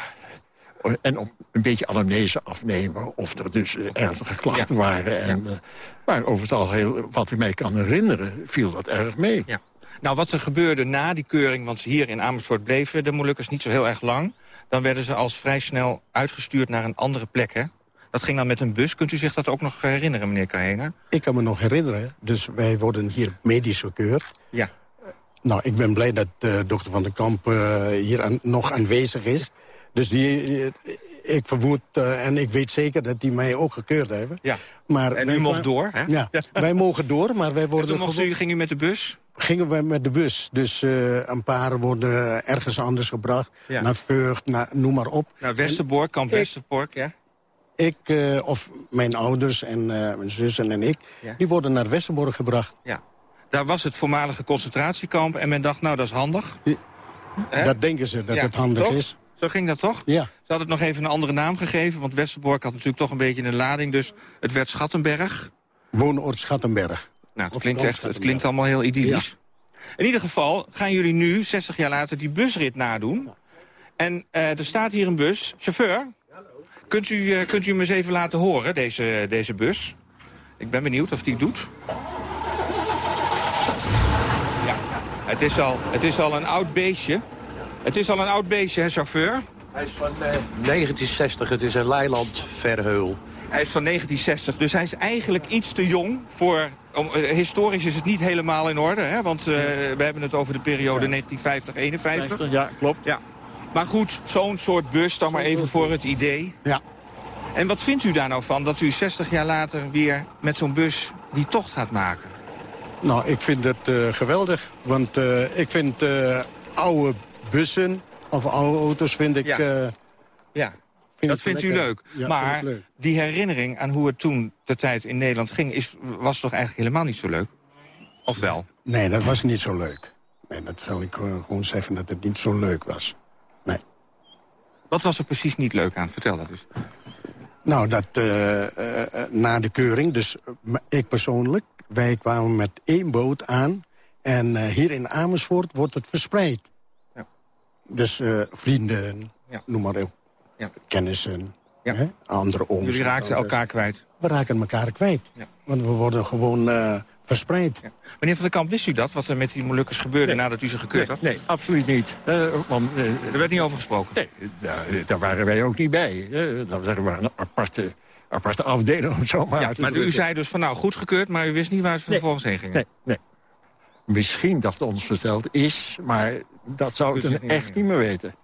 en op een beetje anamnese afnemen. Of er dus eh, ernstige klachten waren. En, eh, maar over het algeheel, wat ik mij kan herinneren, viel dat erg mee. Ja. Nou, wat er gebeurde na die keuring... want hier in Amersfoort bleven de Molukkers niet zo heel erg lang... dan werden ze als vrij snel uitgestuurd naar een andere plek, hè? Dat ging dan met een bus. Kunt u zich dat ook nog herinneren, meneer Kahena? Ik kan me nog herinneren. Dus wij worden hier medisch gekeurd. Ja. Nou, ik ben blij dat uh, dokter Van den Kamp uh, hier aan, nog aanwezig is. Dus die, uh, ik vermoed en ik weet zeker dat die mij ook gekeurd hebben. Ja. Maar en u mocht door, hè? Ja, wij mogen door, maar wij worden... En toen mocht u, ging u met de bus? Gingen we met de bus. Dus een paar worden ergens anders gebracht. Ja. Naar Vught, naar, noem maar op. Naar Westerbork, kamp Westerbork, ja. Ik, uh, of mijn ouders en uh, mijn zussen en ik, Ja. die worden naar Westerbork gebracht. Ja. Daar was het voormalige concentratiekamp en men dacht, nou, dat is handig. Dat denken ze, dat het handig toch? is. Zo ging dat toch? Ja. Ze hadden het nog even een andere naam gegeven, want Westerbork had natuurlijk toch een beetje een lading, dus het werd Schattenberg. Woonoord Schattenberg. Nou, het klinkt, echt, het klinkt allemaal heel idyllisch. In ieder geval gaan jullie nu, 60 jaar later, die busrit nadoen. En eh, er staat hier een bus. Chauffeur, kunt u, eh, kunt u hem eens even laten horen, deze, deze bus? Ik ben benieuwd of die het doet. Ja, het is, al, het is al een oud beestje. Het is al een oud beestje, hè, chauffeur? Hij is van eh, 1960, het is een Leiland Verheul. Hij is van 1960, dus hij is eigenlijk iets te jong voor... Om, eh, historisch is het niet helemaal in orde, hè? want eh, we hebben het over de periode 1950-51. Ja, klopt. Ja. Maar goed, zo'n soort bus dan maar even voor het idee. Ja. En wat vindt u daar nou van dat u 60 jaar later weer met zo'n bus die tocht gaat maken? Nou, ik vind het eh, geweldig. Want ik vind oude bussen of oude auto's vind ik... Ja. Vind dat vindt u leuk. Ja, maar leuk. die herinnering aan hoe het toen de tijd in Nederland ging... Is, was toch eigenlijk helemaal niet zo leuk? Of wel? Nee, dat was niet zo leuk. Nee, dat zal ik eh, gewoon zeggen dat het niet zo leuk was. Nee. Wat was er precies niet leuk aan? Vertel dat eens. Nou, dat eh, eh, na de keuring, dus ik persoonlijk... wij kwamen met één boot aan en hier in Amersfoort wordt het verspreid. Ja. Dus vrienden, Ja. noem maar op, Ja. kennissen, Ja. hè, andere ooms. Jullie en raakten elkaar kwijt. We raken elkaar kwijt, Ja. want we worden gewoon eh, verspreid. Meneer Van der Kamp, wist u dat? Wat er met die Molukkers gebeurde nadat u ze gekeurd had? Nee, absoluut niet. Eh, want, eh, Er werd niet over gesproken? Nee, daar, daar waren wij ook niet bij. Eh, dat waren een aparte, aparte afdeling, om het zo maar Ja, te maar u zei dus van nou, goed gekeurd, maar u wist niet waar ze vervolgens heen gingen. Nee, nee. Misschien dat het ons verteld is, maar dat zou ik echt niet meer weten.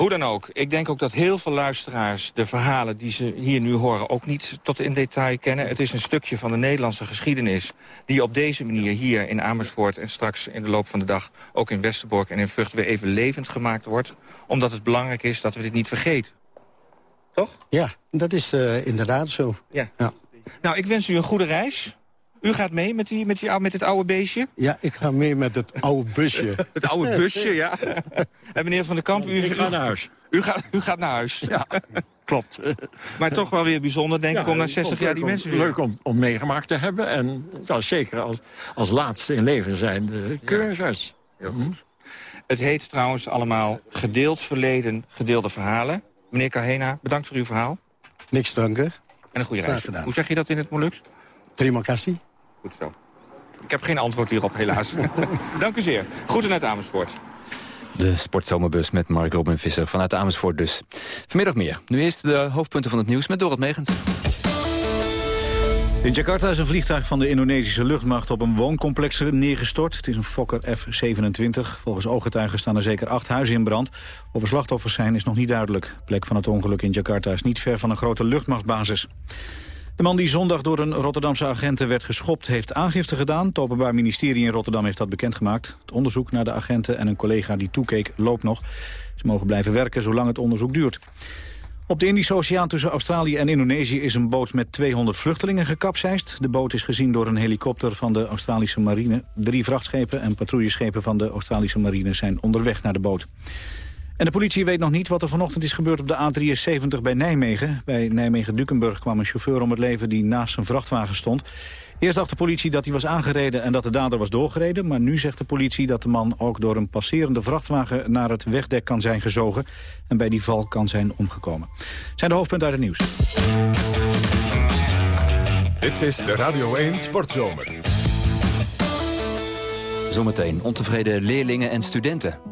Hoe dan ook, ik denk ook dat heel veel luisteraars de verhalen die ze hier nu horen ook niet tot in detail kennen. Het is een stukje van de Nederlandse geschiedenis die op deze manier hier in Amersfoort en straks in de loop van de dag ook in Westerbork en in Vught weer even levend gemaakt wordt. Omdat het belangrijk is dat we dit niet vergeten. Ja, dat is eh, inderdaad zo. Ja. Ja. Nou, ik wens u een goede reis. U gaat mee met, die, met, die, met dit oude beestje? Ja, ik ga mee met het oude busje. <laughs> Het oude busje, ja. <laughs> En meneer Van der Kamp, u, Ik ga naar huis. U gaat, u gaat naar huis. Ja, klopt. Maar toch wel weer bijzonder, denk Ja, ik, om na 60 jaar die om- mensen weer... Leuk om, om meegemaakt te hebben. En ja, zeker als, als laatste in leven zijn de keuringsarts. Het heet trouwens allemaal gedeeld verleden, gedeelde verhalen. Meneer Kahena, bedankt voor uw verhaal. Niks danken. En een goede reis. gedaan. Hoe zeg je dat in het Moluks? Terima kasih. Goed zo. Ik heb geen antwoord hierop, helaas. <laughs> Dank u zeer. Groeten uit Amersfoort. De sportzomerbus met Mark Robin Visser vanuit Amersfoort dus. Vanmiddag meer. Nu eerst de hoofdpunten van het nieuws met Dorot Megens. In Jakarta is een vliegtuig van de Indonesische luchtmacht op een wooncomplex neergestort. Het is een Fokker F-27. Volgens ooggetuigen staan er zeker acht huizen in brand. Of er slachtoffers zijn is nog niet duidelijk. De plek van het ongeluk in Jakarta is niet ver van een grote luchtmachtbasis. De man die zondag door een Rotterdamse agenten werd geschopt... heeft aangifte gedaan. Het Openbaar Ministerie in Rotterdam heeft dat bekendgemaakt. Het onderzoek naar de agenten en een collega die toekeek loopt nog. Ze mogen blijven werken zolang het onderzoek duurt. Op de Indische Oceaan tussen Australië en Indonesië is een boot met 200 vluchtelingen gekapseist. De boot is gezien door een helikopter van de Australische marine. Drie vrachtschepen en patrouilleschepen van de Australische marine zijn onderweg naar de boot. En de politie weet nog niet wat er vanochtend is gebeurd op de A73 bij Nijmegen. Bij Nijmegen-Dukenburg kwam een chauffeur om het leven die naast zijn vrachtwagen stond. Eerst dacht de politie dat hij was aangereden en dat de dader was doorgereden. Maar nu zegt de politie dat de man ook door een passerende vrachtwagen naar het wegdek kan zijn gezogen. En bij die val kan zijn omgekomen. Zijn de hoofdpunten uit het nieuws. Dit is de Radio 1 Sportzomer. Zometeen ontevreden leerlingen en studenten.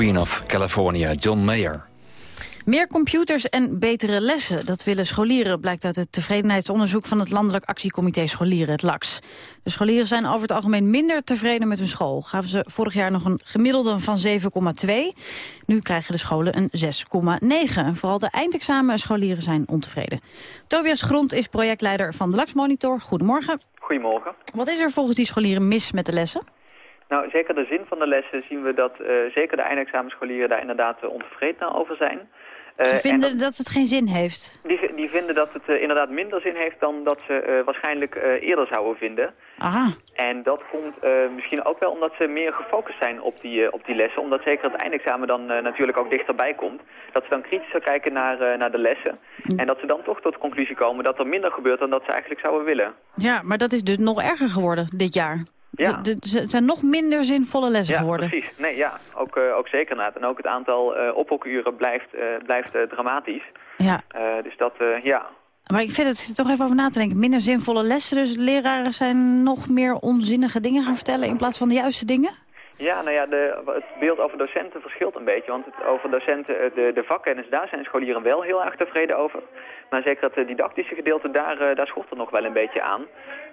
Queen of California, John Mayer. Meer computers en betere lessen, dat willen scholieren... blijkt uit het tevredenheidsonderzoek van het Landelijk Actiecomité Scholieren, het LAX. De scholieren zijn over het algemeen minder tevreden met hun school. Gaven ze vorig jaar nog een gemiddelde van 7,2. Nu krijgen de scholen een 6,9. En vooral de eindexamen scholieren zijn ontevreden. Tobias Grond is projectleider van de LAX Monitor. Goedemorgen. Goedemorgen. Wat is er volgens die scholieren mis met de lessen? Nou, zeker de zin van de lessen zien we dat eh, zeker de eindexamenscholieren daar inderdaad uh, ontevreden over zijn. Uh, Ze vinden dat, dat, het geen zin heeft? Die, die vinden dat het uh, inderdaad minder zin heeft dan dat ze waarschijnlijk eerder zouden vinden. Aha. En dat komt misschien ook wel omdat ze meer gefocust zijn op die, op die lessen. Omdat zeker het eindexamen dan natuurlijk ook dichterbij komt. Dat ze dan kritischer kijken naar, naar de lessen. Mm. En dat ze dan toch tot de conclusie komen dat er minder gebeurt dan dat ze eigenlijk zouden willen. Ja, maar dat is dus nog erger geworden dit jaar. Ja. Het zijn nog minder zinvolle lessen ja, geworden. precies. Nee, ja, ook, uh, ook zeker inderdaad. En ook het aantal uh, ophokuren blijft, uh, blijft dramatisch. Ja. dus dat, ja. Maar ik vind het toch even over na te denken. Minder zinvolle lessen, dus leraren zijn nog meer onzinnige dingen gaan vertellen in plaats van de juiste dingen? Ja, nou ja, de, het beeld over docenten verschilt een beetje. Want het, over docenten, de, de vakkennis, daar zijn scholieren wel heel erg tevreden over. Maar zeker het didactische gedeelte, daar, daar schort het nog wel een beetje aan.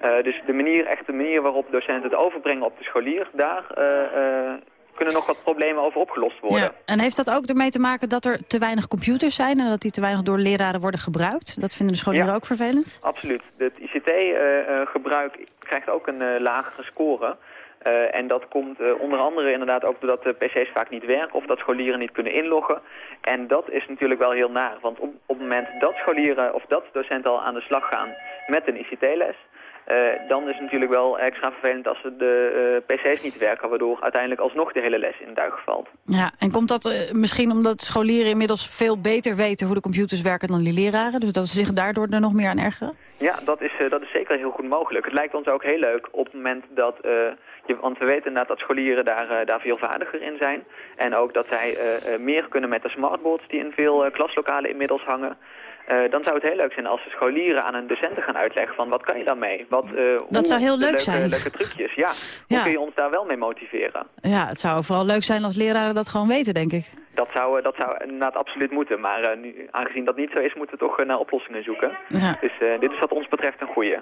Uh, dus de manier, echt de manier waarop docenten het overbrengen op de scholier, daar uh, uh, kunnen nog wat problemen over opgelost worden. Ja. En heeft dat ook ermee te maken dat er te weinig computers zijn en dat die te weinig door leraren worden gebruikt? Dat vinden de scholieren ja, ook vervelend? Absoluut. Het ICT-gebruik krijgt ook een lagere score. Uh, en dat komt uh, onder andere inderdaad ook doordat de pc's vaak niet werken of dat scholieren niet kunnen inloggen. En dat is natuurlijk wel heel naar, want op, op het moment dat scholieren of dat docenten al aan de slag gaan met een ICT-les, Eh, dan is het natuurlijk wel extra vervelend als de eh, pc's niet werken... waardoor uiteindelijk alsnog de hele les in duigen valt. Ja, en komt dat eh, misschien omdat scholieren inmiddels veel beter weten hoe de computers werken dan die leraren? Dus dat ze zich daardoor er nog meer aan ergeren? Ja, dat is, eh, dat is zeker heel goed mogelijk. Het lijkt ons ook heel leuk op het moment dat... want we weten inderdaad dat scholieren daar, eh, daar veel vaardiger in zijn. En ook dat zij eh, eh, meer kunnen met de smartboards die in veel klaslokalen inmiddels hangen. Eh, dan zou het heel leuk zijn als de scholieren aan hun docenten gaan uitleggen van wat kan je daarmee? Wat, eh, hoe zou heel leuk leuke, zijn. Leuke trucjes, ja. <laughs> Hoe kun je ons daar wel mee motiveren? Ja, het zou vooral leuk zijn als leraren dat gewoon weten, denk ik. Dat zou, eh, dat zou inderdaad absoluut moeten. Maar nu, aangezien dat niet zo is, moeten we toch naar oplossingen zoeken. Ja. Dus dit is wat ons betreft een goeie.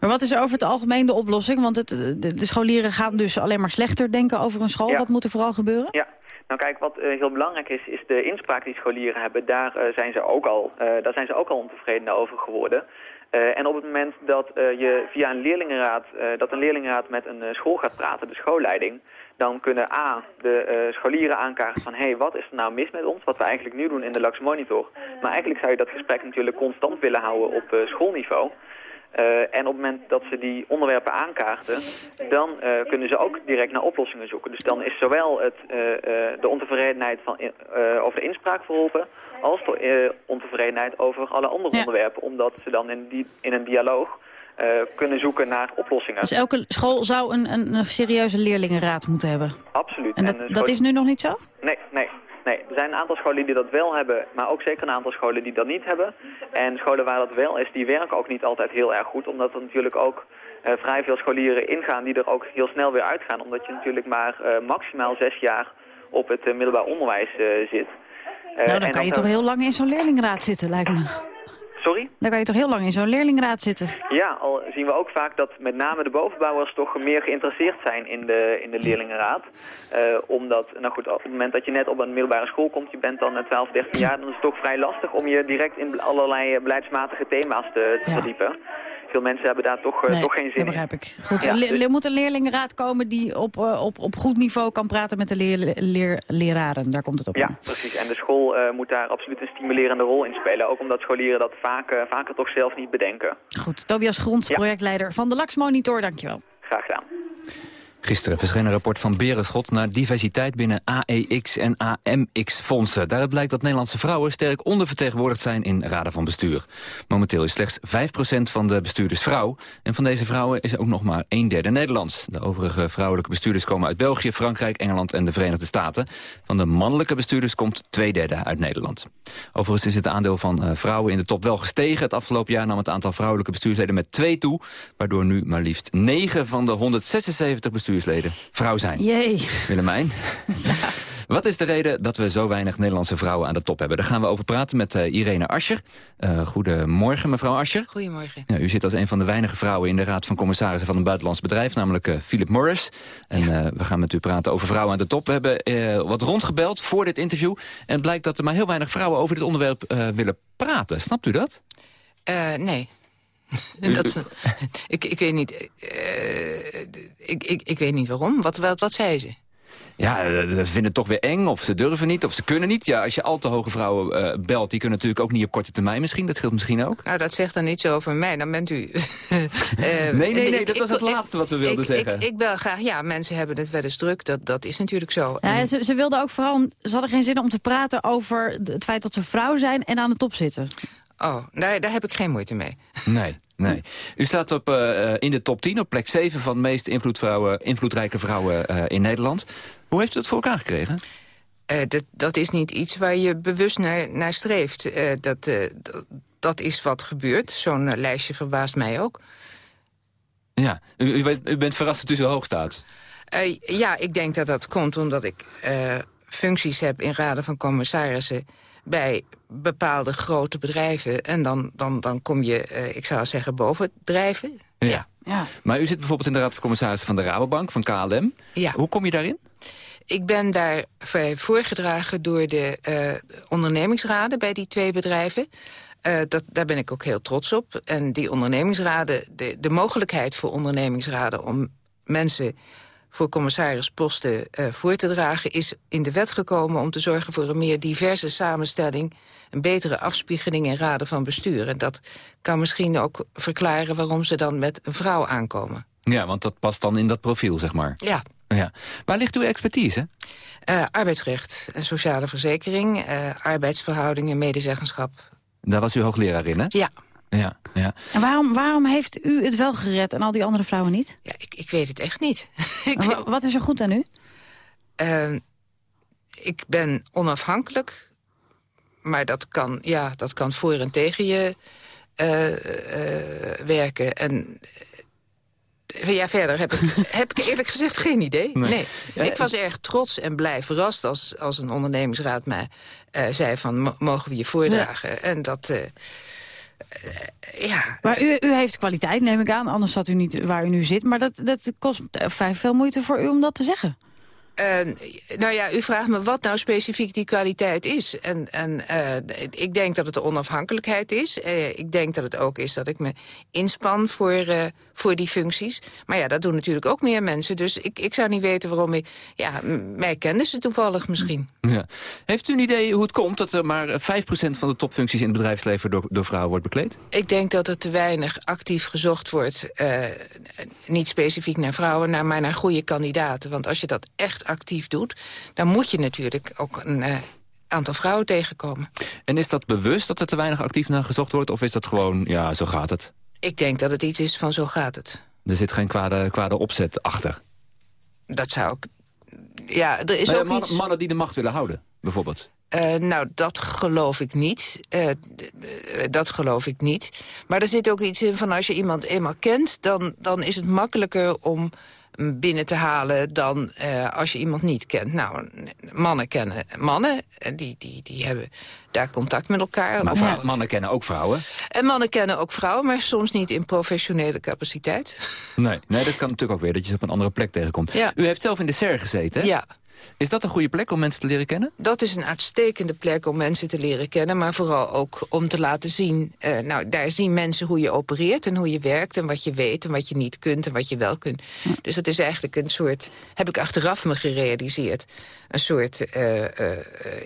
Maar wat is over het algemeen de oplossing? Want het, de, de scholieren gaan dus alleen maar slechter denken over een school. Ja. Wat moet er vooral gebeuren? Ja, nou kijk, wat eh, heel belangrijk is, is de inspraak die scholieren hebben. Daar, eh, zijn, ze ook al, eh, daar zijn ze ook al ontevreden over geworden. En op het moment dat je via een leerlingenraad, dat een leerlingenraad met een school gaat praten, de schoolleiding, dan kunnen A, de scholieren aankaarten van, hé, hey, wat is er nou mis met ons? Wat we eigenlijk nu doen in de LAX Monitor. Maar eigenlijk zou je dat gesprek natuurlijk constant willen houden op schoolniveau. Eh, en op het moment dat ze die onderwerpen aankaarten, dan eh, kunnen ze ook direct naar oplossingen zoeken. Dus dan is zowel het, eh, de ontevredenheid van, over de inspraak verholpen, als de ontevredenheid over alle andere onderwerpen. Omdat ze dan in, die, in een dialoog kunnen zoeken naar oplossingen. Dus elke school zou een, een, een serieuze leerlingenraad moeten hebben. Absoluut. En dat, eh, dat is nu nog niet zo? Nee, nee, nee. Er zijn een aantal scholen die dat wel hebben, maar ook zeker een aantal scholen die dat niet hebben. En scholen waar dat wel is, die werken ook niet altijd heel erg goed. Omdat er natuurlijk ook eh, vrij veel scholieren ingaan die er ook heel snel weer uitgaan. Omdat je natuurlijk maar eh, maximaal zes jaar op het eh, middelbaar onderwijs zit. Nou, en dan kan je toch heel lang in zo'n leerlingenraad zitten, lijkt me. Sorry? Dan kan je toch heel lang in zo'n leerlingenraad zitten. Ja, al zien we ook vaak dat met name de bovenbouwers toch meer geïnteresseerd zijn in de, in de leerlingenraad. Eh, omdat, nou goed, op het moment dat je net op een middelbare school komt, je bent dan eh, 12, 13 jaar, dan is het toch vrij lastig om je direct in allerlei eh, beleidsmatige thema's te, te verdiepen. Veel mensen hebben daar toch, eh, Nee, toch geen zin in. begrijp ik. Goed, Ja, er dus- er moet een leerlingenraad komen die op, eh, op, op goed niveau kan praten met de leer, leer- leraren. Daar komt het op Ja, aan. precies. En de school eh, moet daar absoluut een stimulerende rol in spelen. Ook omdat scholieren dat vaak, vaker toch zelf niet bedenken. Goed, Tobias Grond, projectleider van de LAX Monitor, dankjewel. Graag gedaan. Gisteren verscheen een rapport van Berenschot naar diversiteit binnen AEX en AMX-fondsen. Daaruit blijkt dat Nederlandse vrouwen sterk ondervertegenwoordigd zijn in raden van bestuur. Momenteel is slechts 5% van de bestuurders vrouw. En van deze vrouwen is ook nog maar een derde Nederlands. De overige vrouwelijke bestuurders komen uit België, Frankrijk, Engeland en de Verenigde Staten. Van de mannelijke bestuurders komt twee derde uit Nederland. Overigens is het aandeel van eh, vrouwen in de top wel gestegen. Het afgelopen jaar nam het aantal vrouwelijke bestuursleden met twee toe. Waardoor nu maar liefst 9 van de 176 bestuursleden vrouw zijn. Jee. Willemijn? <laughs> Wat is de reden dat we zo weinig Nederlandse vrouwen aan de top hebben? Daar gaan we over praten met eh, Irene Ascher. Eh, goedemorgen, mevrouw Ascher. Goedemorgen. Ja, u zit als een van de weinige vrouwen in de Raad van Commissarissen van een buitenlands bedrijf, namelijk eh, Philip Morris. En eh, we gaan met u praten over vrouwen aan de top. We hebben eh, wat rondgebeld voor dit interview. En het blijkt dat er maar heel weinig vrouwen over dit onderwerp eh, willen praten. Snapt u dat? Eh, nee. <laughs> Dat, is een- ik, ik weet niet. eh, ik, ik, ik weet niet waarom. Wat, wat, wat zei ze? Ja, eh, ze vinden het toch weer eng, of ze durven niet, of ze kunnen niet. Ja, als je al te hoge vrouwen eh, belt, die kunnen natuurlijk ook niet op korte termijn misschien. Dat scheelt misschien ook. Nou, dat zegt dan niets over mij. Dan bent u... <laughs> Eh, Nee, nee, nee, ik- dat was ik- het laatste wat we wilden ik, zeggen. Ik, ik bel graag. Ja, mensen hebben het wel eens druk. Dat, dat is natuurlijk zo. Ja, ze, ze wilden ook vooral, ze hadden geen zin om te praten over het feit dat ze vrouw zijn en aan de top zitten. Oh, daar, daar heb ik geen moeite mee. <laughs> Nee, nee. U staat op, eh, in de top 10, op plek 7 van de meest invloedvrouwen, invloedrijke vrouwen eh, in Nederland. Hoe heeft u dat voor elkaar gekregen? Eh, dat, dat is niet iets waar je bewust naar, naar streeft. Dat, dat, is wat gebeurt. Zo'n lijstje verbaast mij ook. Ja, u, u, weet- u bent verrast dat u zo hoog staat. Ja, ik denk dat dat komt omdat ik functies heb in raden van commissarissen bij bepaalde grote bedrijven. En dan, dan, dan kom je, eh, ik zou zeggen, bovendrijven. Ja. Ja. Maar u zit bijvoorbeeld in de Raad van Commissarissen van de Rabobank, van KLM. Ja. Hoe kom je daarin? Ik ben daar voorgedragen door de eh, ondernemingsraden bij die twee bedrijven. Eh, dat, daar ben ik ook heel trots op. En die ondernemingsraden, de, de mogelijkheid voor ondernemingsraden om mensen voor commissarisposten eh, voor te dragen... is in de wet gekomen om te zorgen voor een meer diverse samenstelling... een betere afspiegeling in raden van bestuur. En dat kan misschien ook verklaren waarom ze dan met een vrouw aankomen. Ja, want dat past dan in dat profiel, zeg maar. Ja. Ja. Waar ligt uw expertise? Eh, arbeidsrecht en sociale verzekering, eh, arbeidsverhoudingen, medezeggenschap. Daar was u hoogleraar in, hè? Ja. Ja, ja. En waarom, waarom heeft u het wel gered en al die andere vrouwen niet? Ja, ik, ik weet het echt niet. <laughs> Wat is er goed aan u? Eh, ik ben onafhankelijk, maar dat kan, ja, dat kan voor en tegen je eh, eh, werken. En eh, ja, verder heb ik, <laughs> heb ik eerlijk gezegd geen idee. Nee. Ik was erg trots en blij verrast als, als een ondernemingsraad mij eh, zei van... "Mo- mogen we je voordragen? En dat... ja, Maar u, u heeft kwaliteit, neem ik aan. Anders zat u niet waar u nu zit. Maar dat, dat kost eh, vrij veel moeite voor u om dat te zeggen. Eh, nou ja, u vraagt me wat nou specifiek die kwaliteit is. En, en eh, ik denk dat het de onafhankelijkheid is. Eh, ik denk dat het ook is dat ik me inspan voor, eh, voor die functies. Maar ja, dat doen natuurlijk ook meer mensen. Dus ik, ik zou niet weten waarom ik... Ja, mij kenden ze toevallig misschien. Ja. Heeft u een idee hoe het komt dat er maar eh, 5% van de topfuncties in het bedrijfsleven door, door vrouwen wordt bekleed? Ik denk dat er te weinig actief gezocht wordt... eh, niet specifiek naar vrouwen, maar naar goede kandidaten. Want als je dat echt actief doet... dan moet je natuurlijk ook een eh, aantal vrouwen tegenkomen. En is dat bewust dat er te weinig actief naar gezocht wordt? Of is dat gewoon, ja, zo gaat het? Ik denk dat het iets is van zo gaat het. Er zit geen kwade, kwade opzet achter. Dat zou ik... Ja, er is Nou ja, ook mannen, iets... mannen die de macht willen houden, bijvoorbeeld. Eh, nou, dat geloof ik niet. Eh, eh, dat geloof ik niet. Maar er zit ook iets in van als je iemand eenmaal kent... dan, dan is het makkelijker om binnen te halen dan eh, als je iemand niet kent. Nou, mannen kennen mannen. En die, die, die hebben daar contact met elkaar. Maar mannen kennen ook vrouwen. En mannen kennen ook vrouwen, maar soms niet in professionele capaciteit. Nee, nee, dat kan natuurlijk ook weer, dat je ze op een andere plek tegenkomt. Ja. U heeft zelf in de SER gezeten, hè? Ja. Is dat een goede plek om mensen te leren kennen? Dat is een uitstekende plek om mensen te leren kennen... maar vooral ook om te laten zien... eh, nou, daar zien mensen hoe je opereert en hoe je werkt... en wat je weet en wat je niet kunt en wat je wel kunt. Dus dat is eigenlijk een soort, heb ik achteraf me gerealiseerd... een soort eh, eh,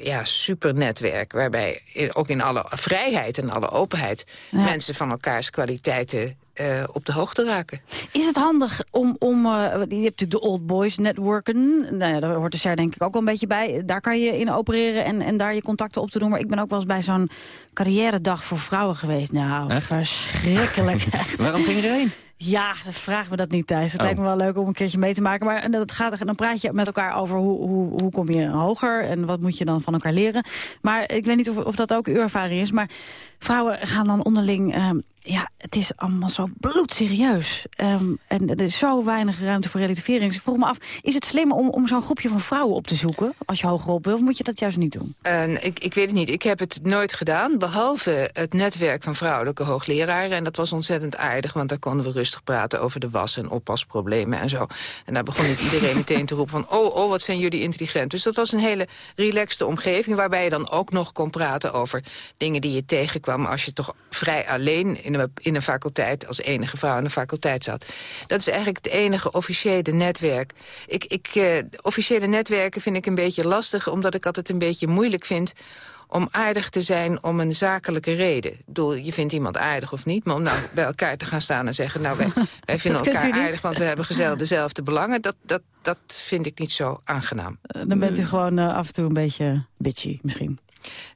ja, supernetwerk... waarbij in- ook in alle vrijheid en alle openheid... mensen van elkaars kwaliteiten eh, op de hoogte raken. Is het handig om, om eh, je hebt natuurlijk de old boys networken. Nou ja, daar hoort de SER denk ik ook wel een beetje bij. Daar kan je in opereren en, en daar je contacten op te doen. Maar ik ben ook wel eens bij zo'n carrière dag voor vrouwen geweest. Nou, Echt? verschrikkelijk. <laughs> Echt. Waarom ging je erheen? Ja, dan vraag me dat niet thuis. Het Oh. lijkt me wel leuk om een keertje mee te maken. Maar dat gaat, dan praat je met elkaar over hoe, hoe, hoe kom je hoger... en wat moet je dan van elkaar leren. Maar ik weet niet of, of dat ook uw ervaring is. Maar vrouwen gaan dan onderling... ehm, ja, het is allemaal zo bloedserieus. Ehm, en er is zo weinig ruimte voor relativering. Dus ik vroeg me af, is het slim om, om zo'n groepje van vrouwen op te zoeken... als je hoger op wil, of moet je dat juist niet doen? En ik, ik weet het niet. Ik heb het nooit gedaan, behalve het netwerk van vrouwelijke hoogleraren. En dat was ontzettend aardig, want daar konden we rustig praten over de was- en oppasproblemen en zo. En daar begon niet iedereen <laughs> meteen te roepen van, oh, oh, wat zijn jullie intelligent. Dus dat was een hele relaxte omgeving, waarbij je dan ook nog kon praten over dingen die je tegenkwam als je toch vrij alleen in een, in een faculteit, als enige vrouw in een faculteit zat. Dat is eigenlijk het enige officiële netwerk. Ik, ik, eh, officiële netwerken vind ik een beetje lastig, omdat ik altijd een beetje moeilijk vind om aardig te zijn om een zakelijke reden. Ik bedoel, je vindt iemand aardig of niet... maar om nou bij elkaar te gaan staan en zeggen... nou, wij, <laughs> wij vinden elkaar aardig, want we hebben gezellig dezelfde belangen... Dat, dat, dat vind ik niet zo aangenaam. Eh, Dan bent u gewoon eh, af en toe een beetje bitchy misschien.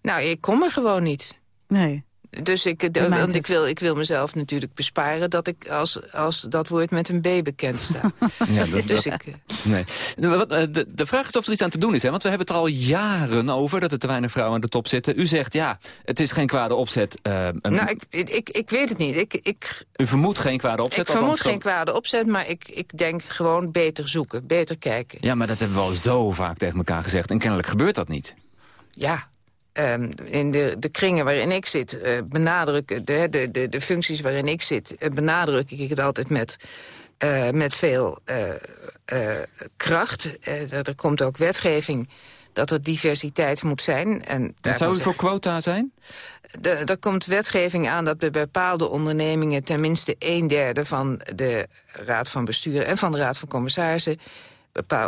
Nou, ik kom er gewoon niet. Nee. Dus ik, de- want ik, wil, ik wil mezelf natuurlijk besparen... dat ik als, als dat woord met een B bekend sta. <laughs> Ja, dat- dus dat- ik... eh, Nee. De, wat, eh, de, vraag is of er iets aan te doen is. Hè? Want we hebben het er al jaren over dat er te weinig vrouwen aan de top zitten. U zegt ja, het is geen kwade opzet. een- Nou, ik, ik, ik weet het niet. Ik, ik, U vermoedt geen kwade opzet. ik vermoed geen kwade opzet, maar ik, ik denk gewoon beter zoeken, beter kijken. Ja, maar dat hebben we al zo vaak tegen elkaar gezegd. En kennelijk gebeurt dat niet. Ja, ehm, in de, de kringen waarin ik zit, eh, benadruk, de, de, de, de functies waarin ik zit, eh, benadruk ik het altijd met, eh, met veel kracht. Er, komt ook wetgeving dat er diversiteit moet zijn. En zou u voor quota zijn? er komt wetgeving aan dat bij bepaalde ondernemingen... tenminste een derde van de Raad van Bestuur en van de Raad van Commissarissen...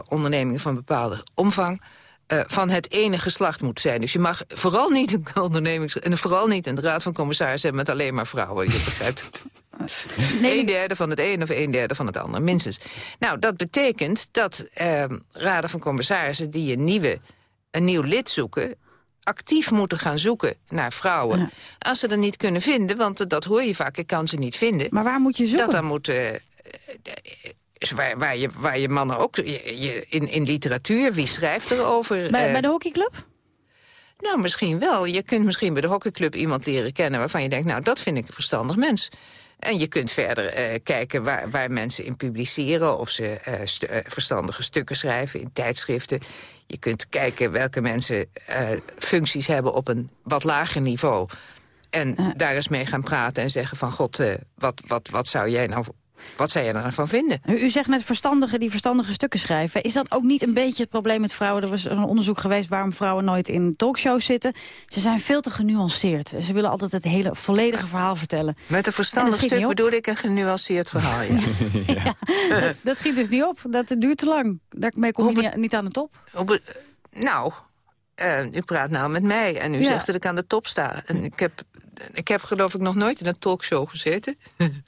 ondernemingen van bepaalde omvang... eh, van het ene geslacht moet zijn. Dus je mag vooral niet een onderneming... en vooral niet een raad van commissarissen hebben met alleen maar vrouwen. Je begrijpt het. <laughs> Een derde van het een of een derde van het ander, minstens. Nou, dat betekent dat eh, raden van commissarissen... die een, nieuwe, een nieuw lid zoeken actief moeten gaan zoeken naar vrouwen. Als ze er niet kunnen vinden, want dat hoor je vaak, ik kan ze niet vinden. Maar waar moet je zoeken? Dat dan moet... eh, is waar, waar, je, waar je mannen ook... Je, je- in, in literatuur, wie schrijft erover? Bij, Eh, bij de hockeyclub? nou, misschien wel. Je kunt misschien bij de hockeyclub iemand leren kennen... waarvan je denkt, nou, dat vind ik een verstandig mens. En je kunt verder eh, kijken waar, waar mensen in publiceren... of ze eh, stu- verstandige stukken schrijven in tijdschriften. Je kunt kijken welke mensen functies hebben op een wat lager niveau... En daar eens mee gaan praten en zeggen van... God, wat, wat, wat zou jij nou... Wat zou jij er nou van vinden? U, zegt net verstandigen die verstandige stukken schrijven. Is dat ook niet een beetje het probleem met vrouwen? Er was een onderzoek geweest waarom vrouwen nooit in talkshows zitten. Ze zijn veel te genuanceerd. Ze willen altijd het hele volledige verhaal vertellen. Met een En verstandig stuk bedoel ik een genuanceerd verhaal, ja. <laughs> Dat schiet dus niet op. Dat duurt te lang. Daarmee kom je niet, niet aan de top. Op nou, eh, u praat nou met mij en u Ja. zegt dat ik aan de top sta. En ik heb, ik heb geloof ik nog nooit in een talkshow gezeten. <laughs>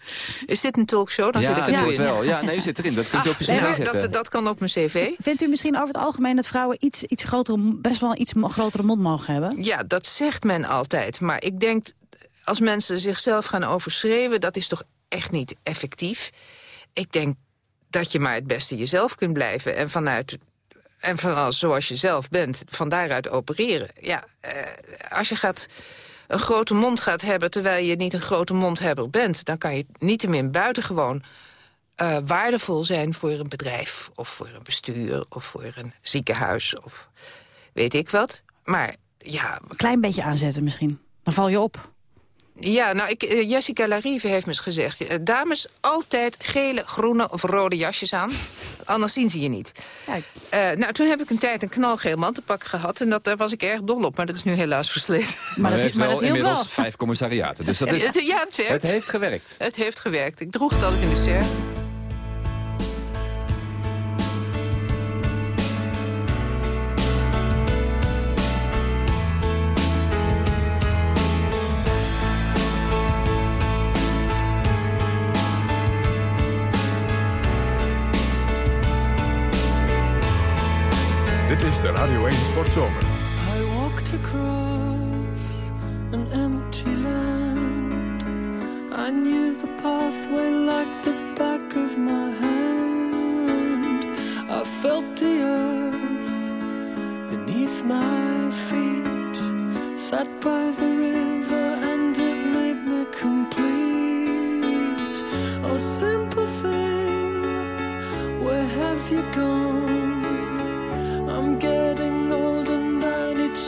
Is dit een talkshow? Dan ja, zit ik er nu in. wel. Ja, nee, u zit erin. Dat kunt u op uw cv nou, zetten. dat, dat kan op mijn cv. Vindt u misschien over het algemeen dat vrouwen iets, iets grotere, best wel een iets grotere mond mogen hebben? Ja, dat zegt men altijd. Maar ik denk, als mensen zichzelf gaan overschreeuwen... dat is toch echt niet effectief. Ik denk dat je maar het beste jezelf kunt blijven. En vanuit... En van zoals je zelf bent, van daaruit opereren. Ja, eh, als je gaat een grote mond gaat hebben... terwijl je niet een grote mondhebber bent... dan kan je niettemin buitengewoon eh, waardevol zijn voor een bedrijf... of voor een bestuur, of voor een ziekenhuis, of weet ik wat. Maar ja, Een klein beetje aanzetten misschien. Dan val je op. ja, nou, ik, eh, Jessica Larive heeft me eens gezegd... eh, dames, altijd gele, groene of rode jasjes aan. <laughs> Anders zien ze je niet. Eh, nou, toen heb ik een tijd een knalgeel mantelpak gehad... en dat, daar was ik erg dol op, maar dat is nu helaas versleten. Maar, u heeft wel inmiddels vijf commissariaten. Dus dat <laughs> is, Het- ja, het werkt. het heeft gewerkt. Het heeft gewerkt. Ik droeg het altijd in de ser.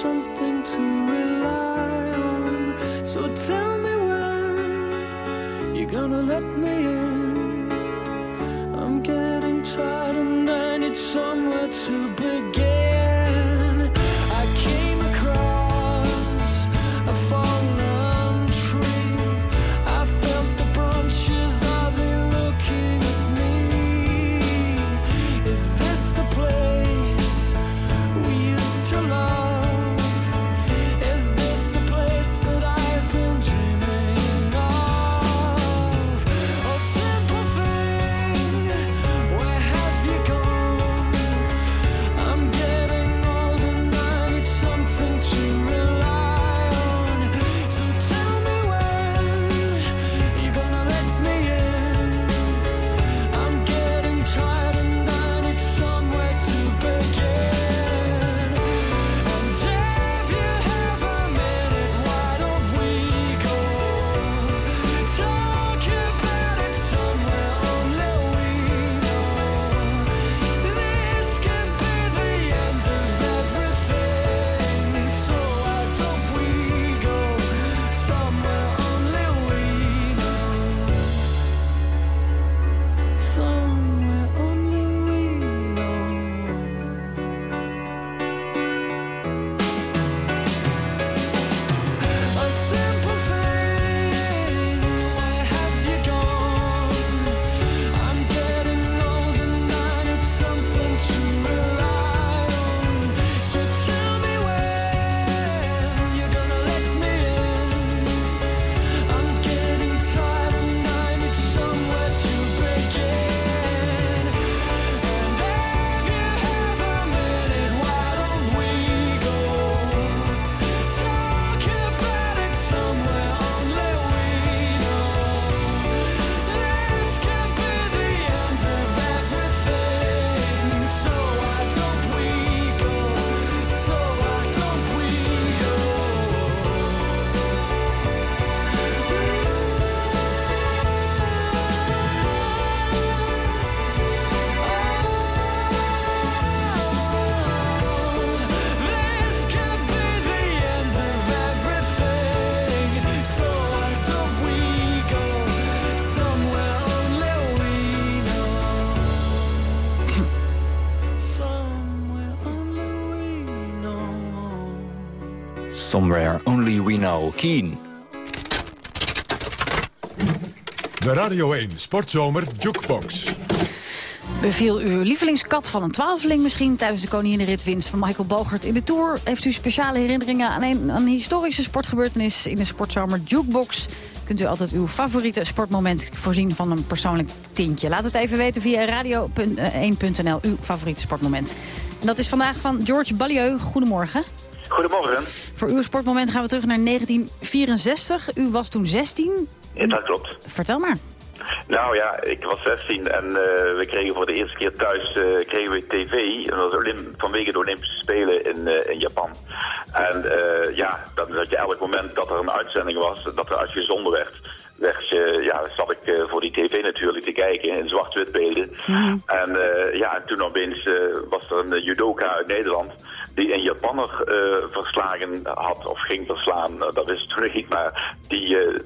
Something to rely on. So tell me when you're gonna let me in. I'm getting tired and I need somewhere to begin. Somewhere Only We Know. Keen. De Radio 1 Sportzomer Jukebox. Beviel uw lievelingskat van een twaalfling misschien... tijdens de koninginritwinst van Michael Bogert in de Tour? Heeft u speciale herinneringen aan een, aan een historische sportgebeurtenis... in de Sportzomer Jukebox? Kunt u altijd uw favoriete sportmoment voorzien van een persoonlijk tintje. Laat het even weten via radio1.nl, uw favoriete sportmoment. En dat is vandaag van George Ballieu. Goedemorgen. Goedemorgen. Voor uw sportmoment gaan we terug naar 1964. U was toen 16. Ja, dat klopt. Vertel maar. Nou ja, ik was 16 en eh, we kregen voor de eerste keer thuis eh, kregen we tv. En dat was Olymp vanwege de Olympische Spelen in, eh, in Japan. En ja, dan zat je elk moment dat er een uitzending was, dat er uitgezonden werd, werd je, ja, zat ik voor die tv natuurlijk te kijken in zwart-wit beelden. En eh, ja, en toen opeens was er een judoka uit Nederland die een Japanner eh, verslagen had of ging verslaan. Nou, dat wist ik toen niet, maar die... eh,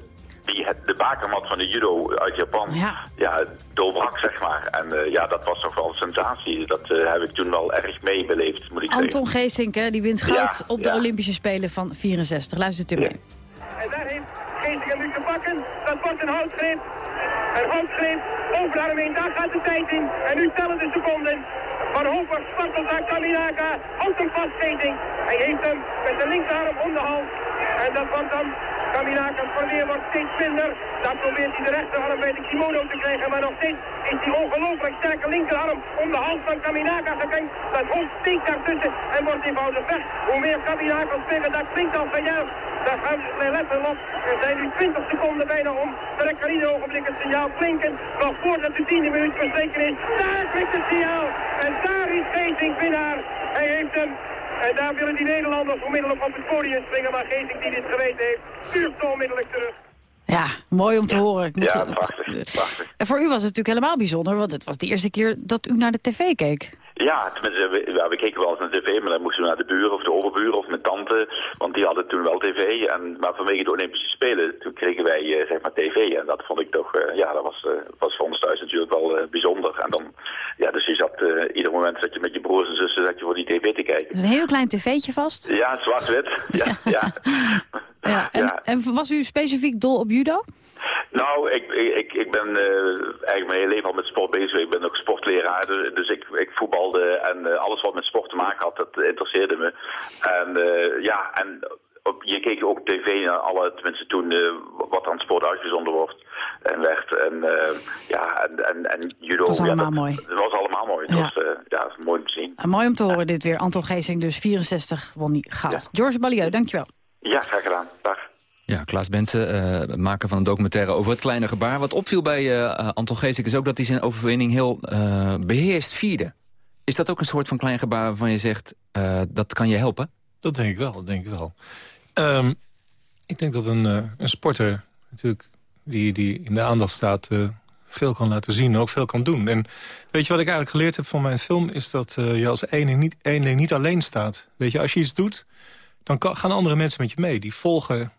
die het, de bakermat van de judo uit Japan ja. doorbrak, zeg maar. En eh, ja, dat was toch wel een sensatie. Dat eh, heb ik toen wel erg meebeleefd, moet ik zeggen. Anton Geesink, hè, die wint goud Ja, op de. Olympische Spelen van 64. Luistert u mee. En daar heeft Geesink nu te pakken. Dat wordt een houtgreep. Een houtgreep over de arm heen. Daar gaat de tijd in. En nu tellen de seconden. Van Hofer spartelt naar Kaminaka. Houdt hem vast. Hij heeft hem met de linkerarm om de hals. En dat wordt dan Kaminaka's verweer wordt steeds minder. Dan probeert hij de rechterarm bij de kimono te krijgen. Maar nog steeds is die ongelooflijk sterke linkerarm om de hals van Kaminaka gekend. Dat hoofd steekt daartussen en wordt eenvoudig weg. Hoe meer Kaminaka spelen, dat klinkt als gejuich. Daar gaan we letten op. Er zijn nu 20 seconden bijna om. Kan ieder ogenblik het signaal klinken. Nog voordat de tiende minuut verstreken is. Daar klinkt het signaal. En daar is Geesink winnaar. Hij heeft hem. En daar willen die Nederlanders onmiddellijk op het podium springen. Maar Geesink die dit geweten heeft, stuurt ze onmiddellijk terug. Ja, mooi om te horen. Ik moet Ja, prachtig, prachtig. En voor u was het natuurlijk helemaal bijzonder, want het was de eerste keer dat u naar de tv keek. Ja, tenminste, we, ja, we keken wel eens naar tv, maar dan moesten we naar de buren of de overburen of mijn tante, want die hadden toen wel tv. En, maar vanwege de Olympische Spelen, toen kregen wij eh, zeg maar tv en dat vond ik toch, eh, ja, dat was, eh, was voor ons thuis natuurlijk wel bijzonder. En dan, ja, dus je zat, ieder moment zat je met je broers en zussen zat je voor die tv te kijken. Een heel klein tv'tje vast. Ja, zwart-wit. <laughs> Ja, ja. Ja, en, en was u specifiek dol op judo? Nou, ik, ik, ik ben eh, eigenlijk mijn hele leven al met sport bezig. Ik ben ook sportleraar, dus, dus ik, ik voetbalde en eh, alles wat met sport te maken had, dat interesseerde me. En eh, ja, en op, je keek ook tv naar alle, tenminste toen, wat aan sport uitgezonden wordt en werd. En ja, en, en, en judo. Het was ja, allemaal dat, mooi. Het was allemaal mooi. Het Ja. was, ja, mooi om te zien. En mooi om te horen dit weer. Anton Geesing dus, 64, won die goud. George Ballieu, dankjewel. Ja, graag gedaan. Dag. Ja, Klaas Bensen, eh, maker van een documentaire over het kleine gebaar. Wat opviel bij eh, Anton Geesink is ook dat hij zijn overwinning heel eh, beheerst vierde. Is dat ook een soort van klein gebaar waarvan je zegt, eh, dat kan je helpen? Dat denk ik wel, dat denk ik wel. Ehm, ik denk dat een, eh, een sporter natuurlijk die, die in de aandacht staat... eh, veel kan laten zien en ook veel kan doen. En weet je wat ik eigenlijk geleerd heb van mijn film... is dat eh, je als eenling niet, eenling niet alleen staat. Weet je, als je iets doet, dan gaan andere mensen met je mee. Die volgen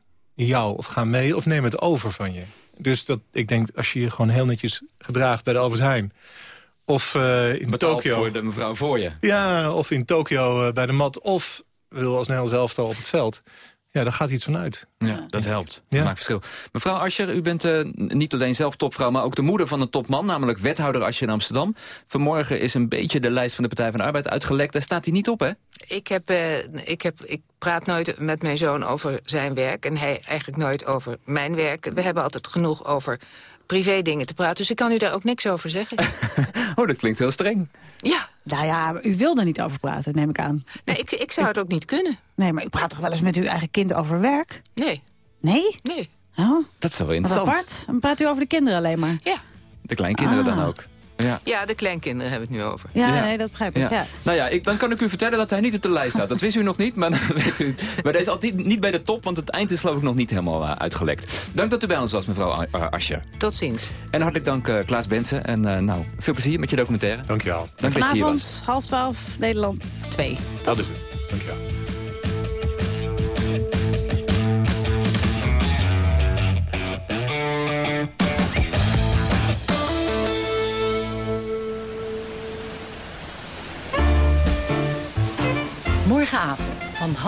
jou of gaan mee of nemen het over van je. Dus dat, ik denk, als je je gewoon heel netjes gedraagt bij de Albert Heijn... of eh, in Tokio... voor de mevrouw voor je. Ja, of in Tokio eh, bij de mat. Of wil als Nederlands elftal op het veld. Ja, daar gaat iets van uit. Ja, dat helpt. Dat maakt verschil. Mevrouw Ascher, u bent eh, niet alleen zelf topvrouw... maar ook de moeder van een topman, namelijk wethouder Ascher in Amsterdam. Vanmorgen is een beetje de lijst van de Partij van de Arbeid uitgelekt. Daar staat hij niet op, hè? Ik, heb, eh, ik, heb, ik praat nooit met mijn zoon over zijn werk... en hij eigenlijk nooit over mijn werk. We hebben altijd genoeg over privé dingen te praten. Dus ik kan u daar ook niks over zeggen. <laughs> Oh, dat klinkt heel streng. Ja. Nou ja, u wil er niet over praten, neem ik aan. Nee, ik, ik zou het ook niet kunnen. Nee, maar u praat toch wel eens met uw eigen kind over werk? Nee. Nee? Nee. Oh, Dat is wel wat interessant. apart. Dan praat u over de kinderen alleen maar. Ja. De kleinkinderen Ah. dan ook. Ja. Ja, de kleinkinderen hebben het nu over. Ja, Ja. nee, dat begrijp ik. Ja. Nou ja, ik, dan kan ik u vertellen dat hij niet op de lijst staat. Dat wist u nog niet, maar <laughs> dan weet u. Maar hij is altijd niet bij de top, want het eind is geloof ik nog niet helemaal eh, uitgelekt. Dank dat u bij ons was, mevrouw A- uh, Ascher. Tot ziens. En hartelijk dank eh, Klaas Bensen. En eh, nou, veel plezier met je documentaire. Dank je wel. Dank dat je hier was. Vanavond, half twaalf, Nederland 2. Dat is het. Dank je wel.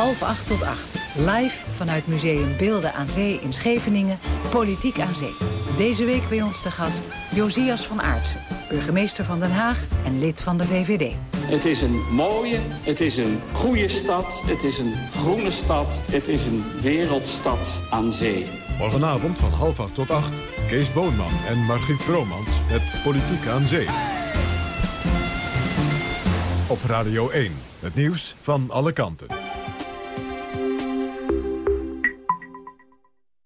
Half acht tot acht. Live vanuit Museum Beelden aan Zee in Scheveningen. Politiek aan Zee. Deze week bij ons te gast Josias van Aartsen. Burgemeester van Den Haag en lid van de VVD. Het is een mooie, het is een goede stad, het is een groene stad, het is een wereldstad aan zee. Morgenavond van half acht tot acht. Kees Boonman en Margriet Vromans met Politiek aan Zee. Op Radio 1. Het nieuws van alle kanten.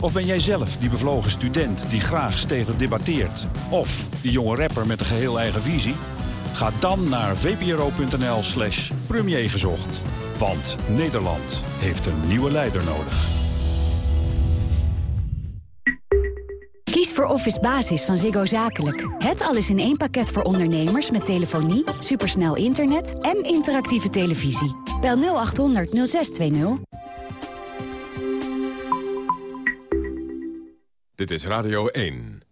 Of ben jij zelf die bevlogen student die graag stevig debatteert? Of die jonge rapper met een geheel eigen visie? Ga dan naar vpro.nl slash premier gezocht. Want Nederland heeft een nieuwe leider nodig. Kies voor Office Basis van Ziggo Zakelijk. Het alles in één pakket voor ondernemers met telefonie, supersnel internet en interactieve televisie. Bel 0800 0620. Dit is Radio 1.